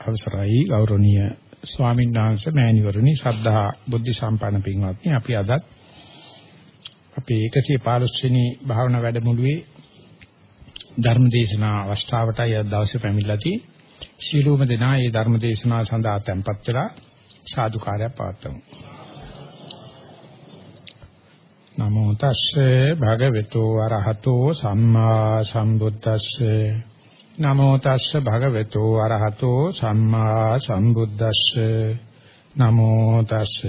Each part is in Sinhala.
අවසරයි. ගෞරවනීය ස්වාමීන් වහන්සේ මෑණිවරණි ශ්‍රද්ධා බුද්ධ සම්පන්න පින්වත්නි අපි අදත් අපේ 115 වෙනි භාවනා වැඩමුළුවේ ධර්ම දේශනා අවස්ථාවටයි අද දවසේ පැමිණලා තියෙන්නේ. සීලූම දෙනා මේ ධර්ම දේශනාව සඳහා tempත් වෙලා සාදුකාරයක් පවත්වමු. නමෝ තස්සේ භගවතු වරහතෝ සම්මා සම්බුද්දස්සේ. නමෝ තස්ස භගවතු අරහතෝ සම්මා සම්බුද්දස්ස. නමෝ තස්ස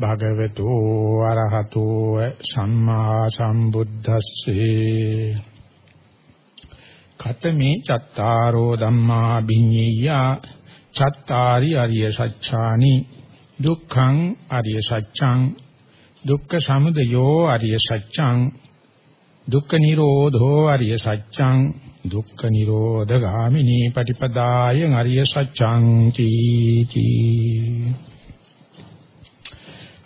භගවතු අරහතෝ සම්මා සම්බුද්දස්සේ. කතමේ චත්තාරෝ ධම්මා බිඤ්ඤය. චත්තාරි අරිය සච්ඡානි. දුක්ඛං අරිය සත්‍යං දුක්ඛ සමුදයෝ අරිය සත්‍යං දුක්ඛ නිරෝධෝ අරිය සත්‍යං දුක්ඛ නිරෝධ ගාමිනී පටිපදාය අරිය සත්‍යං කීති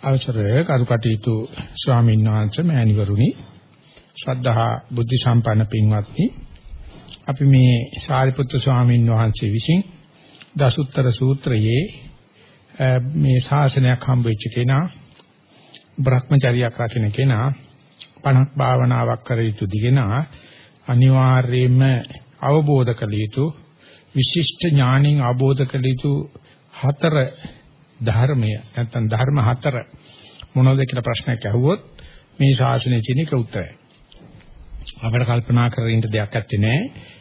අවසරේ කරුකටීතු ස්වාමීන් වහන්සේ මෑණිවරුනි ශ්‍රද්ධා බුද්ධ සම්පන්න පින්වත්නි අපි මේ සාරිපුත්‍ර ස්වාමීන් වහන්සේ විසින් දසුත්තර සූත්‍රයේ මේ ශාසනයක් හම්බෙච්ච කෙනා භ්‍රමචරියක් රකින්න කෙනා පණක් භාවනාවක් කර යුතු දිගෙනා අනිවාර්යයෙන්ම අවබෝධ කළ යුතු විශිෂ්ට ඥාණින් අවබෝධ කළ යුතු හතර ධර්මය නැත්නම් ධර්ම හතර මොනවද කියලා ප්‍රශ්නයක් අහුවොත් මේ ශාසනයේ තියෙන එක උත්තරයි. අපිට කල්පනා කරගෙන ඉන්න දෙයක් නැත්තේ නෑ.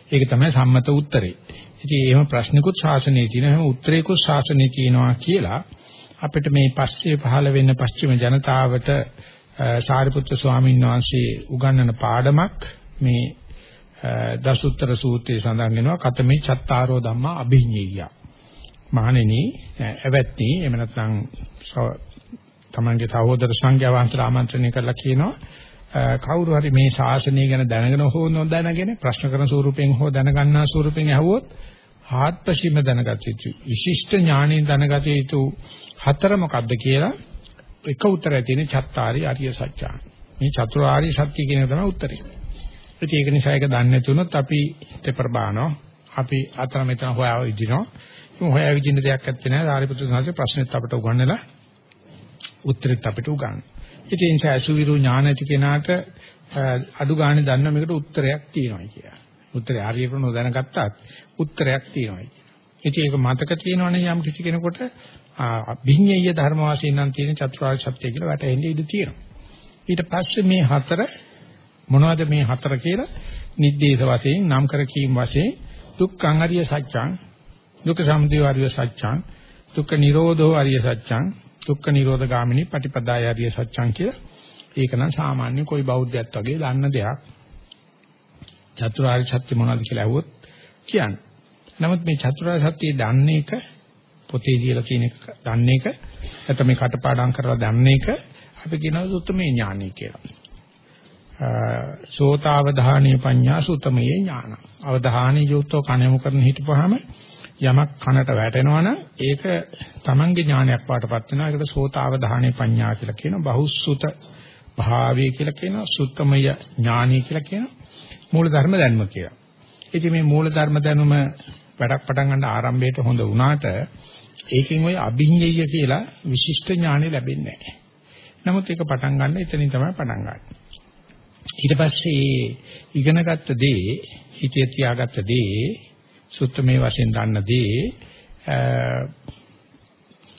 ඒක තමයි සම්මත උත්තරේ. ඉතින් එහෙම ප්‍රශ්නිකුත් ශාසනයේ තියෙනවා, එහෙම උත්තරේකුත් ශාසනයේ තියෙනවා කියලා අපිට මේ පස්සේ පහළ වෙන්න පස්චිම ජනතාවට සාරිපුත්‍ර ස්වාමීන් වහන්සේ උගන්වන පාඩමක් මේ දසුත්තර සූත්‍රයේ සඳහන් වෙනවා කතමේ චත්තාරෝ ධම්මා අභිඤ්ඤය. මහණෙනි එවැත්නි එහෙම නැත්නම් තමන්ගේ සහෝදර සංඝයා වහන්සේලා ආමන්ත්‍රණය කරලා කියනවා කවුරු හරි මේ ශාසනය ගැන දැනගෙන හෝ නොදැනගෙන ප්‍රශ්න කරන ස්වරූපෙන් හෝ දැනගන්නා ස්වරූපෙන් ඇහුවොත් ආත්පශීම දැනගත යුතු විශිෂ්ට ඥාණයෙන් දැනගත යුතු හතර මොකක්ද කියලා එක උත්තරය තියෙන චත්තාරි ආර්ය සත්‍යං. මේ චතුරාර්ය සත්‍ය කියන එක තමයි උත්තරේ. ඉතින් ඒක නිසා ඒක දන්නේ නැති වුණොත් අපි තෙපර බානවා. අපි අතන මෙතන හොයාව ඉදිනවා. ඉතින් හොයා විදින්න දෙයක් නැත්තේ නෑ. සාරිපුත්‍ර සාංශේ ප්‍රශ්නෙත් අපට උගන්වලා උත්තරෙත් අපිට උගන්වන. ඉතින් ඒ නිසා අසුවිරු ඥාන ඇති කෙනාට අඩු ගානේ දන්න මේකට උත්තරයක් තියෙනවා කියලා. උත්තරය හරියට නොදැනගත්තත් උත්තරයක් තියෙනවා කියලා. ඉතින් ඒක මතක තියෙනවනේ යම් කිසි කෙනෙකුට අභිඤ්ඤය ධර්ම වාසයෙන් නම් තියෙන චතුරාර්ය සත්‍ය කියලා වැටෙන්න ඉඩ තියෙනවා. ඊට පස්සේ මේ හතර මොනවද මේ හතර කියලා නිද්දේශ වශයෙන් නම් කර කීම් වශයෙන් දුක්ඛං අරිය සත්‍යං දුක්ඛ සමුදය අරිය සත්‍යං දුක්ඛ නිරෝධෝ අරිය සත්‍යං දුක්ඛ නිරෝධ ගාමිනී පටිපදාය අරිය සත්‍යං කියලා ඒක නම් සාමාන්‍ය કોઈ බෞද්ධයත් වගේ දන්න දෙයක් චතුරාර්ය සත්‍ය මොනවද කියලා අහුවොත් කියන්නේ. නමුත් මේ චතුරාර්ය සත්‍ය දන්නේ එක පොතේ කියලා කියන එක දන්නේ එක නැත්නම් මේ කටපාඩම් කරලා දන්නේ එක අපි කියනවා සුත්තමේ ඥානයි කියලා. සෝතාවධානීය පඤ්ඤා සුතමයේ ඥාන. අවධානී යුක්තව කණයමු කරන හිටපුවාම යමක් කනට වැටෙනවනම් ඒක තමන්ගේ ඥානයක් වාටපත් වෙනවා. ඒකට සෝතාවධානීය පඤ්ඤා කියලා කියනවා. බහුසුත භාවය කියලා කියනවා. සුත්තමය ඥානී කියලා කියනවා. මූල ධර්ම දැනුම කියලා. ඉතින් මේ මූල ධර්ම දැනුම වැඩක් පටන් ගන්න ආරම්භයේට හොඳ වුණාට ඒකෙන් ওই අභිඤ්ඤය කියලා විශිෂ්ට ඥානෙ ලැබෙන්නේ නැහැ. නමුත් ඒක පටන් ගන්න එතනින් තමයි පටන් ගන්න. ඊට පස්සේ ඉගෙනගත්ත දේ හිතේ තියාගත්ත දේ සුත්තමේ වශයෙන් දන්න දේ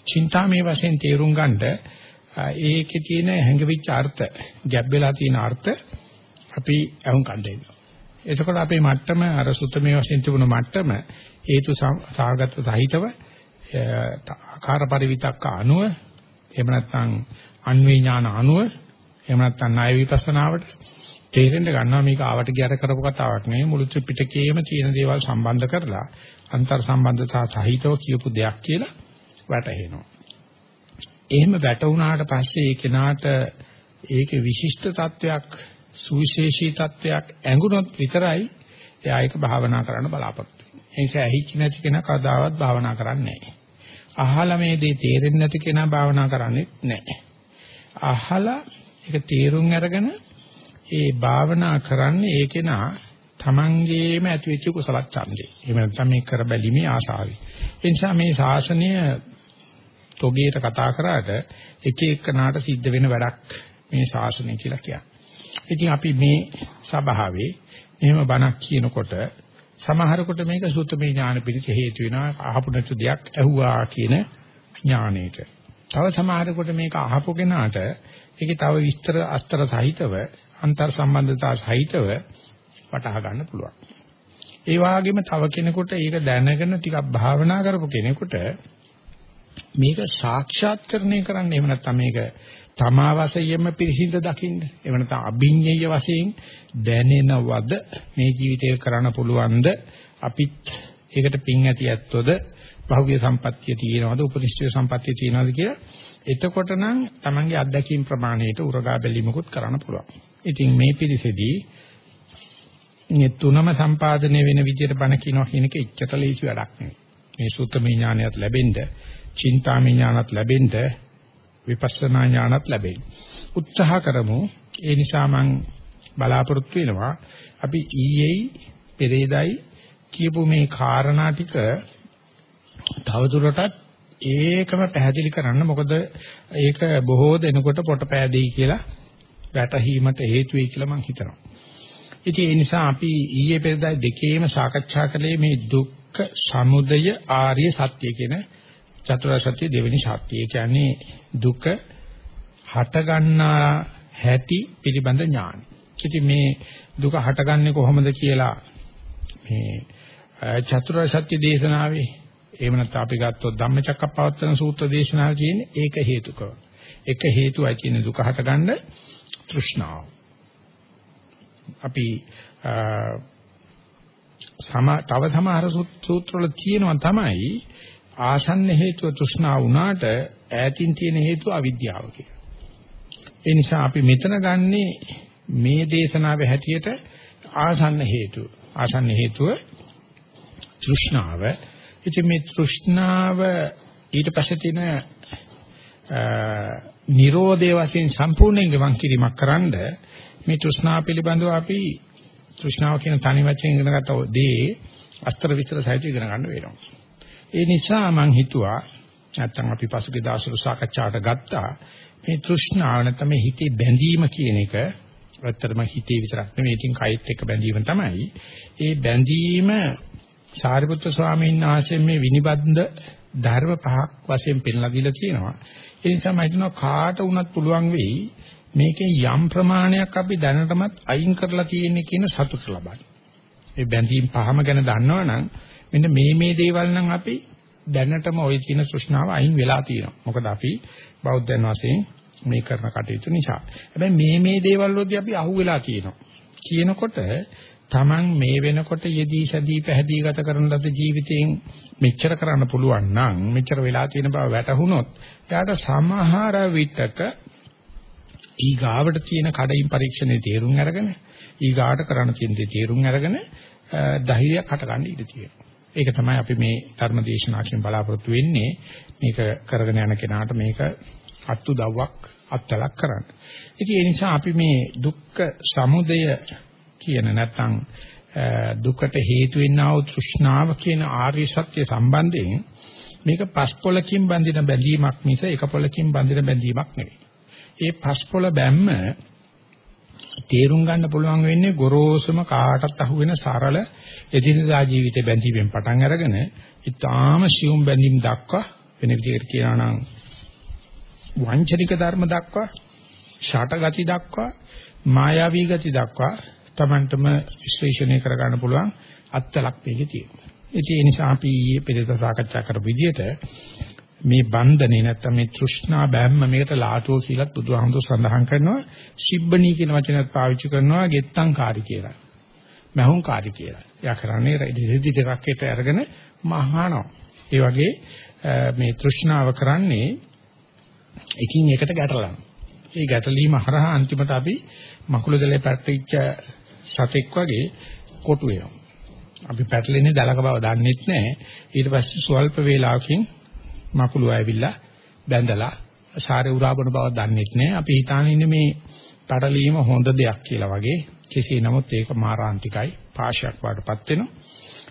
චින්තාමේ වශයෙන් තේරුම් ගන්නට ඒකේ තියෙන හැඟවිච්ච අර්ථ ගැබ් වෙලා තියෙන අර්ථ අපි අහුන් කණ්ඩේනවා. එතකොට අපේ මට්ටම අර සුත්තමේ වශයෙන් තිබුණ මට්ටම හේතු සාගත සහිතව ආකාර පරිවිතක්ක අනුව එහෙම නැත්නම් අන්වේ ඥාන අනුව එහෙම නැත්නම් ණය විපස්සනාවට තේරෙන්න ගන්නවා මේක ආවට ගියට කරපු කතාවක් නෙවෙයි මුළු ත්‍රිපිටකයේම තියෙන දේවල් සම්බන්ධ කරලා අන්තර් සම්බන්ධතා සහිතව කියපු දෙයක් කියලා වැටහෙනවා. එහෙම වැටුණාට පස්සේ ඒ කෙනාට ඒකේ විශිෂ්ට තත්වයක් සුවිශේෂී තත්වයක් ඇඟුණොත් විතරයි එයා ඒක භාවනා කරන්න බලාපොරොත්තු වෙන්නේ. ඒ නිසා ඇහිච්ච නැති කෙනා කවදාවත් භාවනා කරන්නේ නැහැ. අහලා මේ දේ තේරෙන්නේ නැති කෙනා භාවනා කරන්නේ නැහැ. අහලා ඒක තේරුම් අරගෙන ඒ භාවනා කරන්නේ ඒ කෙනා තමන්ගේම ඇතිවෙච්ච කුසල ඡන්දේ. එහෙම නැත්නම් මේ කර බැලීමේ ආශාවයි. ඒ නිසා මේ ශාසනය තොගේට කතා කරාට එක එකනාට සිද්ධ වෙන වැඩක් මේ ශාසනය කියලා කියන්නේ. ඉතින් අපි මේ සභාවේ එහෙම බණක් කියනකොට සමහරකට මේක සුත්තමේ ඥාන පිළිච්ච හේතු වෙනවා අහපු නැතු දෙයක් ඇහුවා කියන ඥාණයට. තව සමහරකට මේක අහපු කෙනාට ඒකේ තව විස්තර අස්තර සහිතව අන්තර් සම්බන්ධතා සහිතව වටහා ගන්න පුළුවන්. ඒ වගේම තව කෙනෙකුට ඒක දැනගෙන ටිකක් භාවනා කරපු කෙනෙකුට මේක සාක්ෂාත්කරණය කරන්න එහෙම නැත්නම් මේක තමා වශයෙන්ම පිළිසිඳ දකින්න එහෙම නැත්නම් අභිඤ්ඤය වශයෙන් දැනෙනවද? මේ ජීවිතේ කරන්න පුළුවන්ද? අපිත් ඒකට පිං ඇති ඇත්තොද? භෞතික සම්පත්තිය තියෙනවද? උපනිෂ්ඨ සම්පත්තිය තියෙනවද කියලා. එතකොට නම් Tamange අත්දැකීම් ප්‍රමාණයට උරගා බැලීමකුත් කරන්න පුළුවන්. ඉතින් මේ පිළිසෙදී මේ තුනම සම්පාදනය වෙන විදිහට බණ කියනවා කියන එක එච්චර ලේසි වැඩක් නෙවෙයි. මේ සූත්‍රමය ඥානයත් ලැබෙන්න, චින්තාමය ඥානත් ලැබෙන්න, විපස්සනා ඥානත් ලැබෙන්න. උත්සාහ කරමු. ඒ නිසා මම බලාපොරොත්තු වෙනවා අපි ඊයේ පෙරේදයි කියපු මේ කාරණා ටික තවදුරටත් ඒකම පැහැදිලි කරන්න මොකද ඒක බොහෝ දෙනකොට පොට පෑදෙයි කියලා වැටහීමට හේතු වෙයි කියලා මම හිතනවා. ඉතින් ඒ නිසා අපි ඊයේ පෙරදා දෙකේම සාකච්ඡා කළේ මේ දුක්ඛ සමුදය ආර්ය සත්‍ය කියන චතුරාර්ය සත්‍ය දෙවෙනි සත්‍යය. ඒ කියන්නේ දුක හටගන්නා හැටි පිළිබඳ ඥාන. ඉතින් මේ දුක හටගන්නේ කොහොමද කියලා මේ චතුරාර්ය සත්‍ය දේශනාවේ එහෙම නැත්නම් අපි ගත්තොත් ධම්මචක්කප්පවත්තන සූත්‍ර දේශනාව කියන්නේ ඒක හේතුකව. එක හේතුවයි කියන්නේ දුක හටගන්න තෘෂ්ණාව. අපි සම තව සමහර සූත්‍රවල කියනවා තමයි ආසන්න හේතුව තෘෂ්ණාව වුණාට ඈතින් තියෙන හේතුව අවිද්‍යාව කියලා. ඒ නිසා අපි මෙතන ගන්නේ මේ දේශනාවේ හැටියට ආසන්න හේතුව. ආසන්න හේතුව තෘෂ්ණාව. ඉතින් මේ තෘෂ්ණාව ඊට පස්සේ තියෙන නිරෝධයේ වශයෙන් සම්පූර්ණයෙන් ගමන් කිරීමක් කරන්ඩ මේ තෘෂ්ණාව පිළිබඳව අපි තෘෂ්ණාව කියන තනි වචෙන් ඉගෙන ගත්ත දේ අස්තර විස්තර සහිතව ඉගෙන ගන්න වෙනවා. ඒ නිසා මම හිතුවා නැත්තම් අපි පසුගිය දවස්වල සාකච්ඡාවට ගත්තා මේ තෘෂ්ණාව නැත්නම් මේ හිතේ බැඳීම කියන එක ඇත්තටම හිතේ විතරක් නෙමෙයි ඉතින් කයිත් එක්ක බැඳීම තමයි. ඒ බැඳීම සාරිපුත්‍ර ස්වාමීන් වහන්සේ මේ විනිබද්ද ධර්ම පහක් වශයෙන් පෙන්ලා දීලා තියෙනවා. ඒ නිසා මම හිතනවා කාට වුණත් පුළුවන් වෙයි මේකේ යම් ප්‍රමාණයක් අපි දැනටමත් අයින් කරලා තියෙන්නේ කියන සතුට ලබන්න. ඒ බැඳීම් පහම ගැන දන්නවනම් මෙන්න මේ මේ දේවල් නම් අපි දැනටම ওই කියන සෘෂ්ණාව අයින් වෙලා තියෙනවා. මොකද අපි බෞද්ධයන් වශයෙන් මේ කරන කටයුතු නිසා. හැබැයි මේ මේ දේවල් වලදී අපි අහුවෙලා තියෙනවා. කියනකොට Taman මේ වෙනකොට යෙදී සැදී පැහැදී ගත කරන ලද ජීවිතයෙන් මෙච්චර කරන්න පුළුවන් නම් මෙච්චර වෙලා තියෙන බව වැටහුනොත් එයාට සමහර විටක ඊගාවට තියෙන කඩින් පරීක්ෂණේ තේරුම් අරගෙන ඊගාට කරන්න තියෙන දේ තේරුම් අරගෙන ධෛර්යයක් හටගන්න ඉඩ තියෙනවා. ඒක තමයි අපි මේ ධර්ම දේශනාවකින් බලාපොරොත්තු වෙන්නේ. මේක කරගෙන යන කෙනාට මේක අත්තු දව්වක් අත්ලක් කරන්න. ඉතින් ඒ නිසා අපි මේ දුක්ඛ සමුදය කියන නැත්නම් දුකට හේතු වෙන්නා වූ තෘෂ්ණාව කියන ආර්ය සත්‍ය සම්බන්ධයෙන් මේක පස්පොලකින් බැඳින බැඳීමක් මිස එක පොලකින් බැඳින බැඳීමක් නෙවෙයි. ඒ පස්පොල බැම්ම තේරුම් ගන්න පුළුවන් වෙන්නේ ගොරෝසුම කාටත් අහුවෙන සරල එදිනදා ජීවිතේ බැඳීමෙන් පටන් අරගෙන ඊටාම සියුම් බැඳීම් දක්වා වෙන විදිහකට කියනවා නම් වංචනික ධර්ම දක්වා ෂාට ගති දක්වා මායාවී ගති දක්වා Tamanටම විශ්ලේෂණය කරගන්න පුළුවන් අත්ලක් මේකේ තියෙනවා. ඒ නිසා අපි ඊයේ පෙරේද සාකච්ඡා කරපු විදිහට මේ බන්ධනේ නැත්තම් මේ තෘෂ්ණා බැම්ම මේකට ලාටුව කියලාත් බුදුහාමුදුර සඳහන් කරනවා සිබ්බණී කියන වචනයත් පාවිච්චි කරනවා ගෙත්තංකාරී කියලා. මහුංකාරී කියලා. එයා කරන්නේ රෙදි දෙකක් එක්ක අරගෙන මහානවා. ඒ වගේ මේ තෘෂ්ණාව කරන්නේ එකින් එකට ගැටලනවා. ඒ ගැටලීම හරහා අන්තිමට අපි මකුළු දලේ පැටලිච්ච සතෙක් වගේ කොටු වෙනවා. අපි පැටලෙන්නේ දලක බව දන්නෙත් නැහැ. ඊට පස්සේ ස්වල්ප වේලාවකින් මකුළු ඇවිල්ලා බැඳලා සාරේ උරාබන බව දන්නෙත් නැහැ. අපි හිතාන ඉන්නේ මේ පැටලීම හොඳ දෙයක් කියලා වගේ. කෙසේ නමුත් ඒක මාරාන්තිකයි පාශයක් වඩපත් වෙනවා.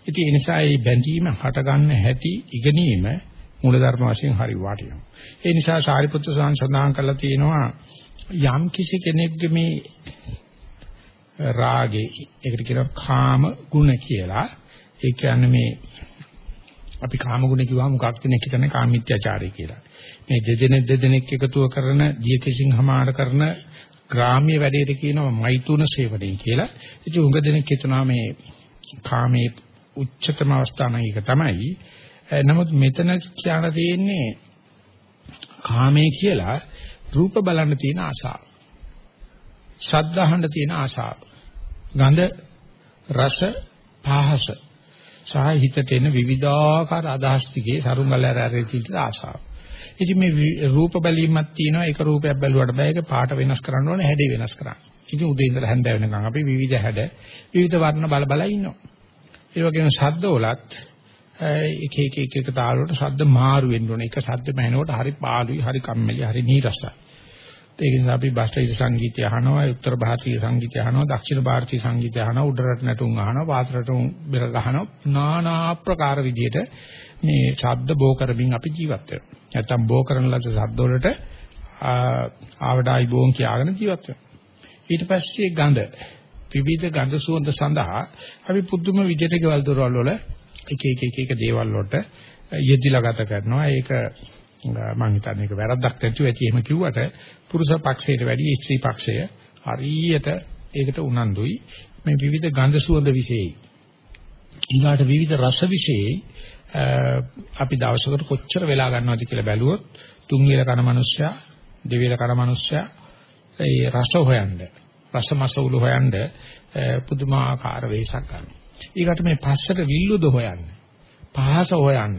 ඉතින් ඒ නිසා මේ බැඳීම හටගන්න හැටි ඉගෙනීම මූලධර්ම වශයෙන් හරි වටිනවා. ඒ නිසා සාරිපුත්‍ර සඳහන් කරලා තියෙනවා යම් කිසි කෙනෙක්ගේ මේ රාගේ ඒකට කියනවා කාම ගුණ කියලා. ඒ කියන්නේ මේ අපි කාම ගුණ කිව්වම මොකක්ද නේ කියන්නේ කාමීත්‍යාචාරය කියලා. මේ දෙදෙනෙක් දෙදෙනෙක් එකතුව කරන දියකෙසින් හමාර කරන ග්‍රාම්‍ය වැඩේට කියනවා මෛතුන සේවනය කියලා. ඉතින් උඟ දෙනෙක් හිතනවා මේ කාමයේ උච්චතම අවස්ථාව එක තමයි. නමුත් මෙතන කියන තියෙන්නේ කාමයේ කියලා රූප බලන්න තියෙන ආසාව. ශබ්ද අහන්න තියෙන ආසාව. ගඳ රස පහස සහ හිතට එන විවිධාකාර අදහස් ටිකේ සරුංගලර ඇරෙති ආසාව. ඉතින් මේ රූප බැලීමක් තියෙනවා ඒක රූපයක් බැලුවට බෑ ඒක පාට වෙනස් කරන්න ඕනේ හැඩේ වෙනස් කරන්න. ඉතින් උදේ ඉඳලා හැන්ද වෙනකන් අපි විවිධ හැඩ විවිධ වර්ණ බල බල ඉන්නවා. ඒ වගේම ශබ්ද වලත් එක එක එක එක තාල වලට ශබ්ද මාරු වෙන්න ඕනේ. එක ශබ්ද මහනකොට හරි පාළුයි, හරි කම්මැලි, හරි නීරසයි. ඒක නිසා අපි බාස්ටයිද සංගීතය අහනවා, උත්තර ಭಾರತೀಯ සංගීතය අහනවා, දක්ෂිණ ಭಾರತೀಯ සංගීතය අහනවා, උඩරට නැටුම් අහනවා, වාත රටුම් බෙර ගහනවා, নানা ආකාර විදියට මේ ශබ්ද බෝ කරමින් අපි ජීවත් වෙනවා. නැත්තම් බෝ කරන ලද ශබ්ද වලට ආවඩායි බෝන් කියාගෙන ජීවත් වෙනවා. ඊට පස්සේ ගඳ විවිධ ගඳ සුවඳ සඳහා අපි පුදුම විදියට ගෙවල් දොරවල් වල එක එක එක එක දේවල් වලට යෙදිලා ගත කරනවා. ඒක මම හිතන්නේ ඒක වැරද්දක් නැතුව ඇති එහෙම කිව්වට පුරුෂ පක්ෂයට වැඩිය ස්ත්‍රී පක්ෂය හරියට ඒකට උනන්දුයි. මේ විවිධ ගඳ සුවඳ විශේෂයි. ඊළාට විවිධ රස විශේෂයි අපි දවසකට කොච්චර වෙලා ගන්නවද කියලා බැලුවොත් තුන් වේල කන මිනිස්සයා දෙවේල කන මිනිස්සයා ඒ රස හොයන්න රස මස උළු හොයන්න පුදුමාකාර වෙහසක් ගන්නවා. ඊකට මේ පස්සට විල්ලුද හොයන්න. පහස හොයන්න.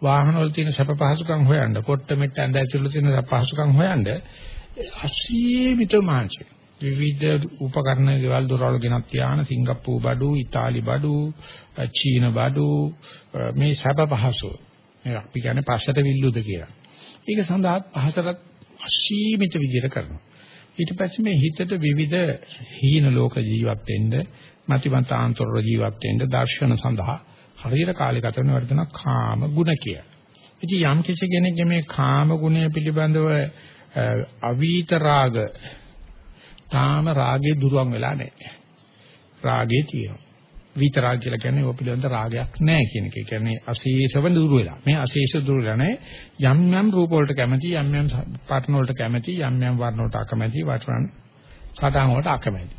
වාහන වල තියෙන සැප පහසුකම් හොයන්න. කොට්ට මෙට්ට ඇඳ ඇතුළේ තියෙන සැප පහසුකම් හොයන්න. අසීමිත මාංශය. විවිධ උපකරණ ගෙවල් දොරවල් ගෙනත් තියාන සිංගප්පූ බඩු, ඉතාලි බඩු, චීන බඩු මේ සැප පහසු. මේ අපි කියන්නේ පස්සට විල්ලුද කියලා. ඒක සඳහා පහසට අසීමිත විදිහට කරනවා. ඊට පස්සේ මේ හිතට විවිධ හීන ලෝක ජීවත් වෙන්න, මතිමතාන්තර ජීවත් වෙන්න දර්ශන සඳහා හරියට කාලය ගත කරන වර්ධන කාම ගුණ කිය. ඉතින් යම් කිසි කෙනෙක්ගේ මේ කාම ගුණය පිළිබඳව අවීත රාග තාම රාගේ දුරවන් වෙලා නැහැ. රාගේ තියෙනවා. විතරාග කියලා කියන්නේ ඔය පිළිබඳ රාගයක් නැහැ කියන එක. ඒ කියන්නේ අශේෂව දුර වෙලා. මේ අශේෂ දුර වෙලා නැහැ. යම් යම් රූප වලට කැමති, යම් යම් පාඨන වලට කැමති, යම් යම් වර්ණ වලට අකමැති, වටරන් සටහන් වලට අකමැති.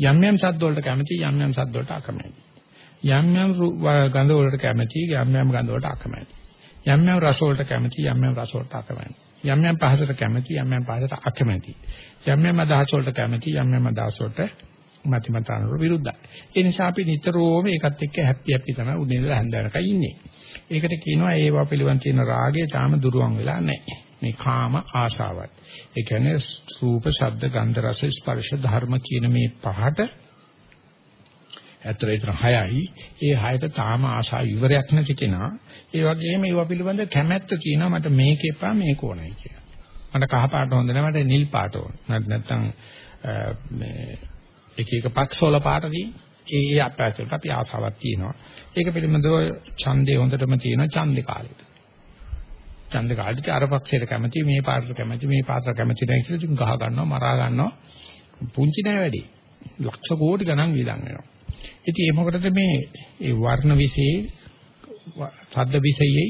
යම් යම් ශබ්ද වලට කැමති, යම් යම් ශබ්ද වලට අකමැති. යම් යම් ගඳ වලට කැමති, යම් යම් ගඳ වලට අකමැති. යම් යම් රස වලට කැමති, යම් යම් රස වලට අකමැති. යම් යම් පහසට කැමති යම් යම් පහසට අකමැති. යම් යම් අදහස් වලට කැමති යම් යම් අදහස් වලට මති මතානවල විරුද්ධයි. ඒ නිසා අපි නිතරම ඒකත් එක්ක හැපි හැපි තමයි උදේ ඉඳලා හැන්දෑනකයි ඉන්නේ. ඒකට කියනවා ඒවා පිළිවන් තියෙන රාගය තාම දුරවන් වෙලා නැහැ. මේ කාම ආශාවත් ඒ කියන්නේ රූප ශබ්ද ගන්ධ රස ස්පර්ශ ධර්ම කියන මේ පහට ඇත්තට ඒතර 6යි. ඒ 6ට තාම ආශා ඉවරයක් නැති කෙනා. ඒ වගේම ඒවා පිළිබඳ කැමැත්ත තියෙනවා මට මේක එපා මේක ඕනයි කියලා. මට කහ පාට හොඳ නැහැ මට නිල් පාට ඕන. නැත්නම් මේ එක එක පක්ෂවල පාට තියෙන. ඒ ඒ අපැත්තට අපි ආසාවක් තියෙනවා. ඒක පිළිබඳව ඡන්දේ හොඳටම තියෙනවා ඡන්දේ කාලෙට. ඡන්ද කාලෙට අර පක්ෂයට කැමති මේ පාටට කැමති මේ පාටට කැමති නැහැ කියලා ඉතින් ගහ ගන්නවා මරා ගන්නවා. පුංචි නෑ වැඩි. ලක්ෂ කෝටි ගණන් වියදම් වෙනවා. ඉතින් ඒ මොකටද මේ ඒ වර්ණ විශේෂ ශබ්ද විශේෂයි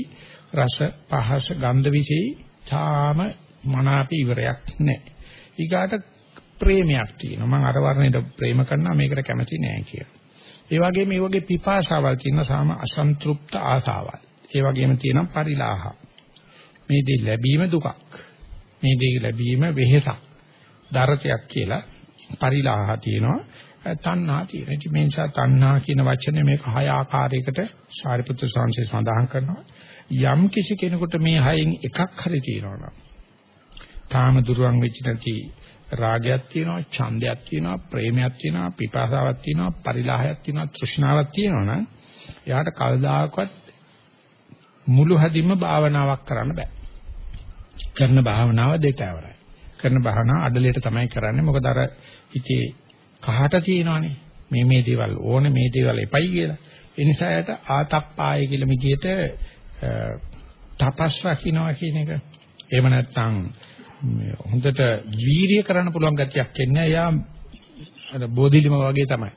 රස පහස ගන්ධ විශේෂයි තාම මනාප ඉවරයක් නැහැ. ඊගාට ප්‍රේමයක් තියෙනවා. මම අර වර්ණයට ප්‍රේම කරනවා මේකට කැමති නෑ කියලා. ඒ වගේම මේ වගේ පිපාසාවල් තියෙන සාම අසන්තෘප්ත ආසාවල්. ඒ වගේම තියෙනවා පරිලාහ. මේ දේ ලැබීම දුකක්. මේ දේ ලැබීම වෙහෙසක්. දරතයක් කියලා පරිලාහ තියෙනවා. තණ්හා තියෙනවා. ඉතින් මේ නිසා තණ්හා කියන වචනේ මේක හය ආකාරයකට සාරිපුත්‍ර සංසේ සඳහන් කරනවා. යම් කිසි කෙනෙකුට මේ හයෙන් එකක් හරි තියෙනවා තාම දුරවන් වෙච්ච නැති රාගයක් තියෙනවා, ඡන්දයක් තියෙනවා, ප්‍රේමයක් තියෙනවා, පිපාසාවක් තියෙනවා, පරිලාහයක් තියෙනවා, තෘෂ්ණාවක් තියෙනවා නම් එයාට කවදාකවත් මුළු හදින්ම භාවනාවක් කරන්න බෑ. කරන භාවනාව දෙකවරයි. කරන භාවනාව අඩලයට තමයි කරන්නේ. මොකද අර හිතේ කහට තියෙනවානේ. මේ මේ දේවල් ඕනේ මේ දේවල් එපයි කියලා. ඒ නිසා යට ආතප්පාය කියලා මිදියට තපස් රකින්නවා කියන එක. එහෙම නැත්නම් හොඳට වීරිය කරන්න පුළුවන් ගතියක් එන්නේ. එයා අර බෝධිලිම වගේ තමයි.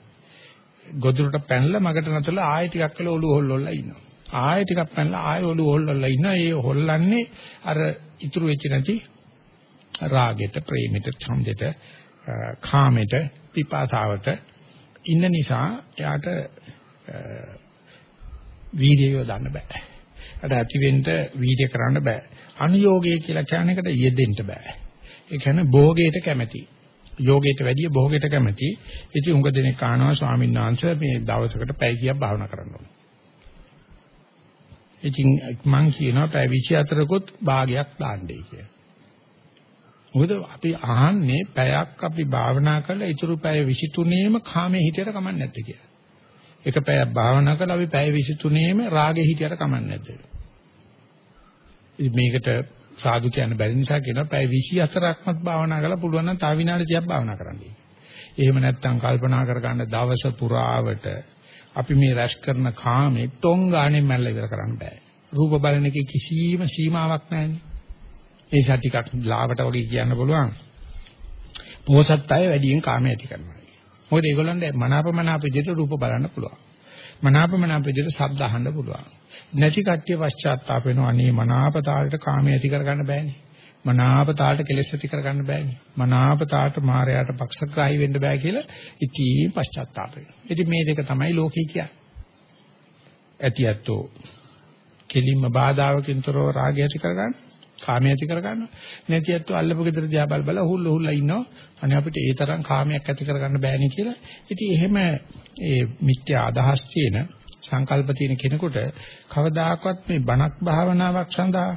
ගොදුරට පැනලා මගට නැතලා ආයෙ ටිකක් කළා ඔළුව හොල්ලොල්ලා ඉන්නවා. ආයෙ ටිකක් පැනලා ආයෙ ඔළුව හොල්ලොල්ලා ඉන්නවා. ඒ හොල්ලන්නේ අර ඉතුරු වෙච්ච නැති රාගෙට, ප්‍රේමෙට, ඡන්දෙට, කාමෙට, පිපාසාවට ඉන්න නිසා එයාට වීර්යය යොදන්න බෑ. අර ඇතිවෙන්න වීර්ය කරන්න බෑ. අනුയോഗය කියලා කියන එකට යෙදෙන්න බෑ. ඒ කියන්නේ භෝගයට කැමැති. යෝගයට වැඩිය භෝගයට කැමැති. ඉතින් උඟ දෙනෙක් අහනවා ස්වාමීන් වහන්සේ මේ දවසකට පැය කීයක් භාවනා කරන්න ඕන. ඉතින් මං කියනවා පැය 24කුත් භාගයක් දාන්නයි කියලා. මොකද අපි අහන්නේ පැයක් අපි භාවනා කරලා ඊටු පැය 23ෙම කාමයේ හිටියට කමක් නැද්ද කියලා. එක පැයක් භාවනා කරලා අපි පැය 23ෙම රාගේ හිටියට කමක් නැද්ද? මේකට සාදු කියන්න බැරි නිසා කියනවා පැය 24ක්මත් භාවනා කරලා පුළුවන් නම් තව විනාඩි 30ක් භාවනා කරන්න. එහෙම නැත්නම් කල්පනා කරගන්න දවස පුරාවට අපි මේ රැස් කරන කාමේ ටොං ගානේ මැල්ල ඉවර කරන්න බෑ. රූප බලන එකේ කිසිම සීමාවක් නැහැනේ. ඒ නිසා ටිකක් ලාවට වගේ කියන්න පුළුවන්. පොහසත් අය වැඩියෙන් කාමය ඇති කරනවා. මොකද ඒගොල්ලන්ට මනාපමනාප විදිහට රූප බලන්න පුළුවන්. මනාපමනාප විදිහට ශබ්ද අහන්න පුළුවන්. නැති කට්ටිය පශ්චාත්තාප වෙනවා. අනේ මනාපතාලට කාමය ඇති කරගන්න බෑනේ. මනාපතාලට කෙලෙස් ඇති කරගන්න බෑනේ. මනාපතාලට මායයට පක්ෂග්‍රාහී වෙන්න බෑ කියලා ඉතින් පශ්චාත්තාප වෙනවා. ඉතින් මේ දෙක තමයි ලෝකේ කියන්නේ. ඇතියත්ෝ කෙලින්ම බාධාවකින් තොරව රාගය ඇති කරගන්න කාමයේ ඇති කරගන්නවා. නැති ඇත්තෝ අල්ලපු ගෙදර දිහා බල බල හුල්ල හුල්ලා ඉන්නවා. අනේ අපිට ඒ තරම් කාමයක් ඇති කරගන්න බෑනේ කියලා. ඉතින් එහෙම ඒ මිත්‍යා අදහස් තියෙන සංකල්ප තියෙන කෙනෙකුට කවදාකවත් මේ බණක් භාවනාවක් සඳහා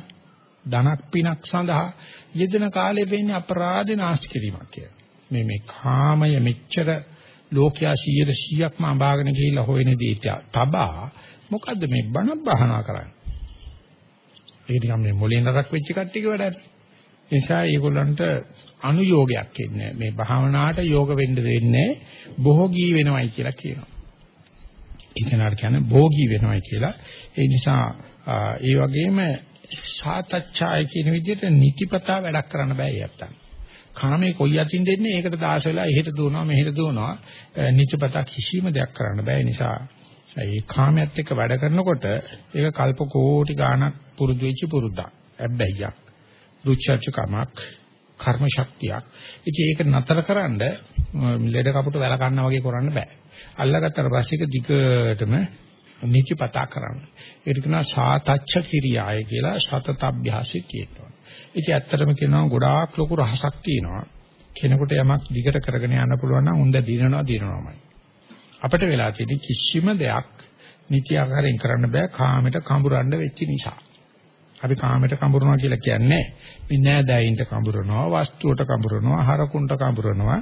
ධනක් පිනක් සඳහා යෙදෙන කාලේ වෙන්නේ අපරාධ නාස්ති කිරීමක් කියලා. මේ මේ කාමය මෙච්චර ලෝකයා 100%ක්ම අඹාගෙන ගිහිල්ලා හොයන දේ තබා මොකද්ද මේ බණක් භාවනා කරන්නේ? ඒක නිකන් මේ මොලේ නරක් වෙච්ච කට්ටියක වැඩක්. ඒ නිසා ඒගොල්ලන්ට අනුയോഗයක් ඉන්නේ. මේ භාවනාවට යෝග වෙන්න වෙන්නේ බොහෝගී වෙනවයි කියලා කියනවා. ඒ කෙනාට කියන්නේ භෝගී වෙනවයි කියලා. ඒ නිසා ඒ වගේම සාතච්ඡාය කියන විදිහට නිතිපතා වැඩක් කරන්න බෑ යත්තන්. කාමයේ කොයි අතින් දෙන්නේ ඒකට දාස වෙලා එහෙට දුවනවා මෙහෙට දුවනවා නිතිපතා කිසිම දෙයක් කරන්න බෑ නිසා ඒ කාමයට එක්ක වැඩ කරනකොට ඒක කල්ප කෝටි ගාණක් පුරුදු වෙච්ච පුරුද්දක්. හැබැයික්. රුචර්චකමක් කර්ම ශක්තියක්. ඉතින් ඒක නතරකරනද ලෙඩ කපුට වැල කන්නා වගේ කරන්න බෑ. අල්ලගත්තට පස්සේ ඒක දිගටම නිචිපතා කරන්න. ඒක කියනවා සාතච්ඡ කිරියාය කියලා සතතබ්භ්‍යාසය කියනවා. ඉතින් ඇත්තටම කියනවා ගොඩාක් ලොකු රහසක් තියෙනවා. කෙනෙකුට යමක් දිගට කරගෙන යන්න පුළුවන් නම් උන්ද දිනනවා දිනනවාමයි. අපිට වෙලා තියෙන කිසිම දෙයක් නිත්‍ය ආකාරයෙන් කරන්න බෑ කාමයට කඹරන්න වෙච්ච නිසා. අපි කාමයට කඹරනවා කියලා කියන්නේ මේ නෑදෑයින්ට කඹරනවා, වස්තුවට කඹරනවා, හරකුන්ට කඹරනවා,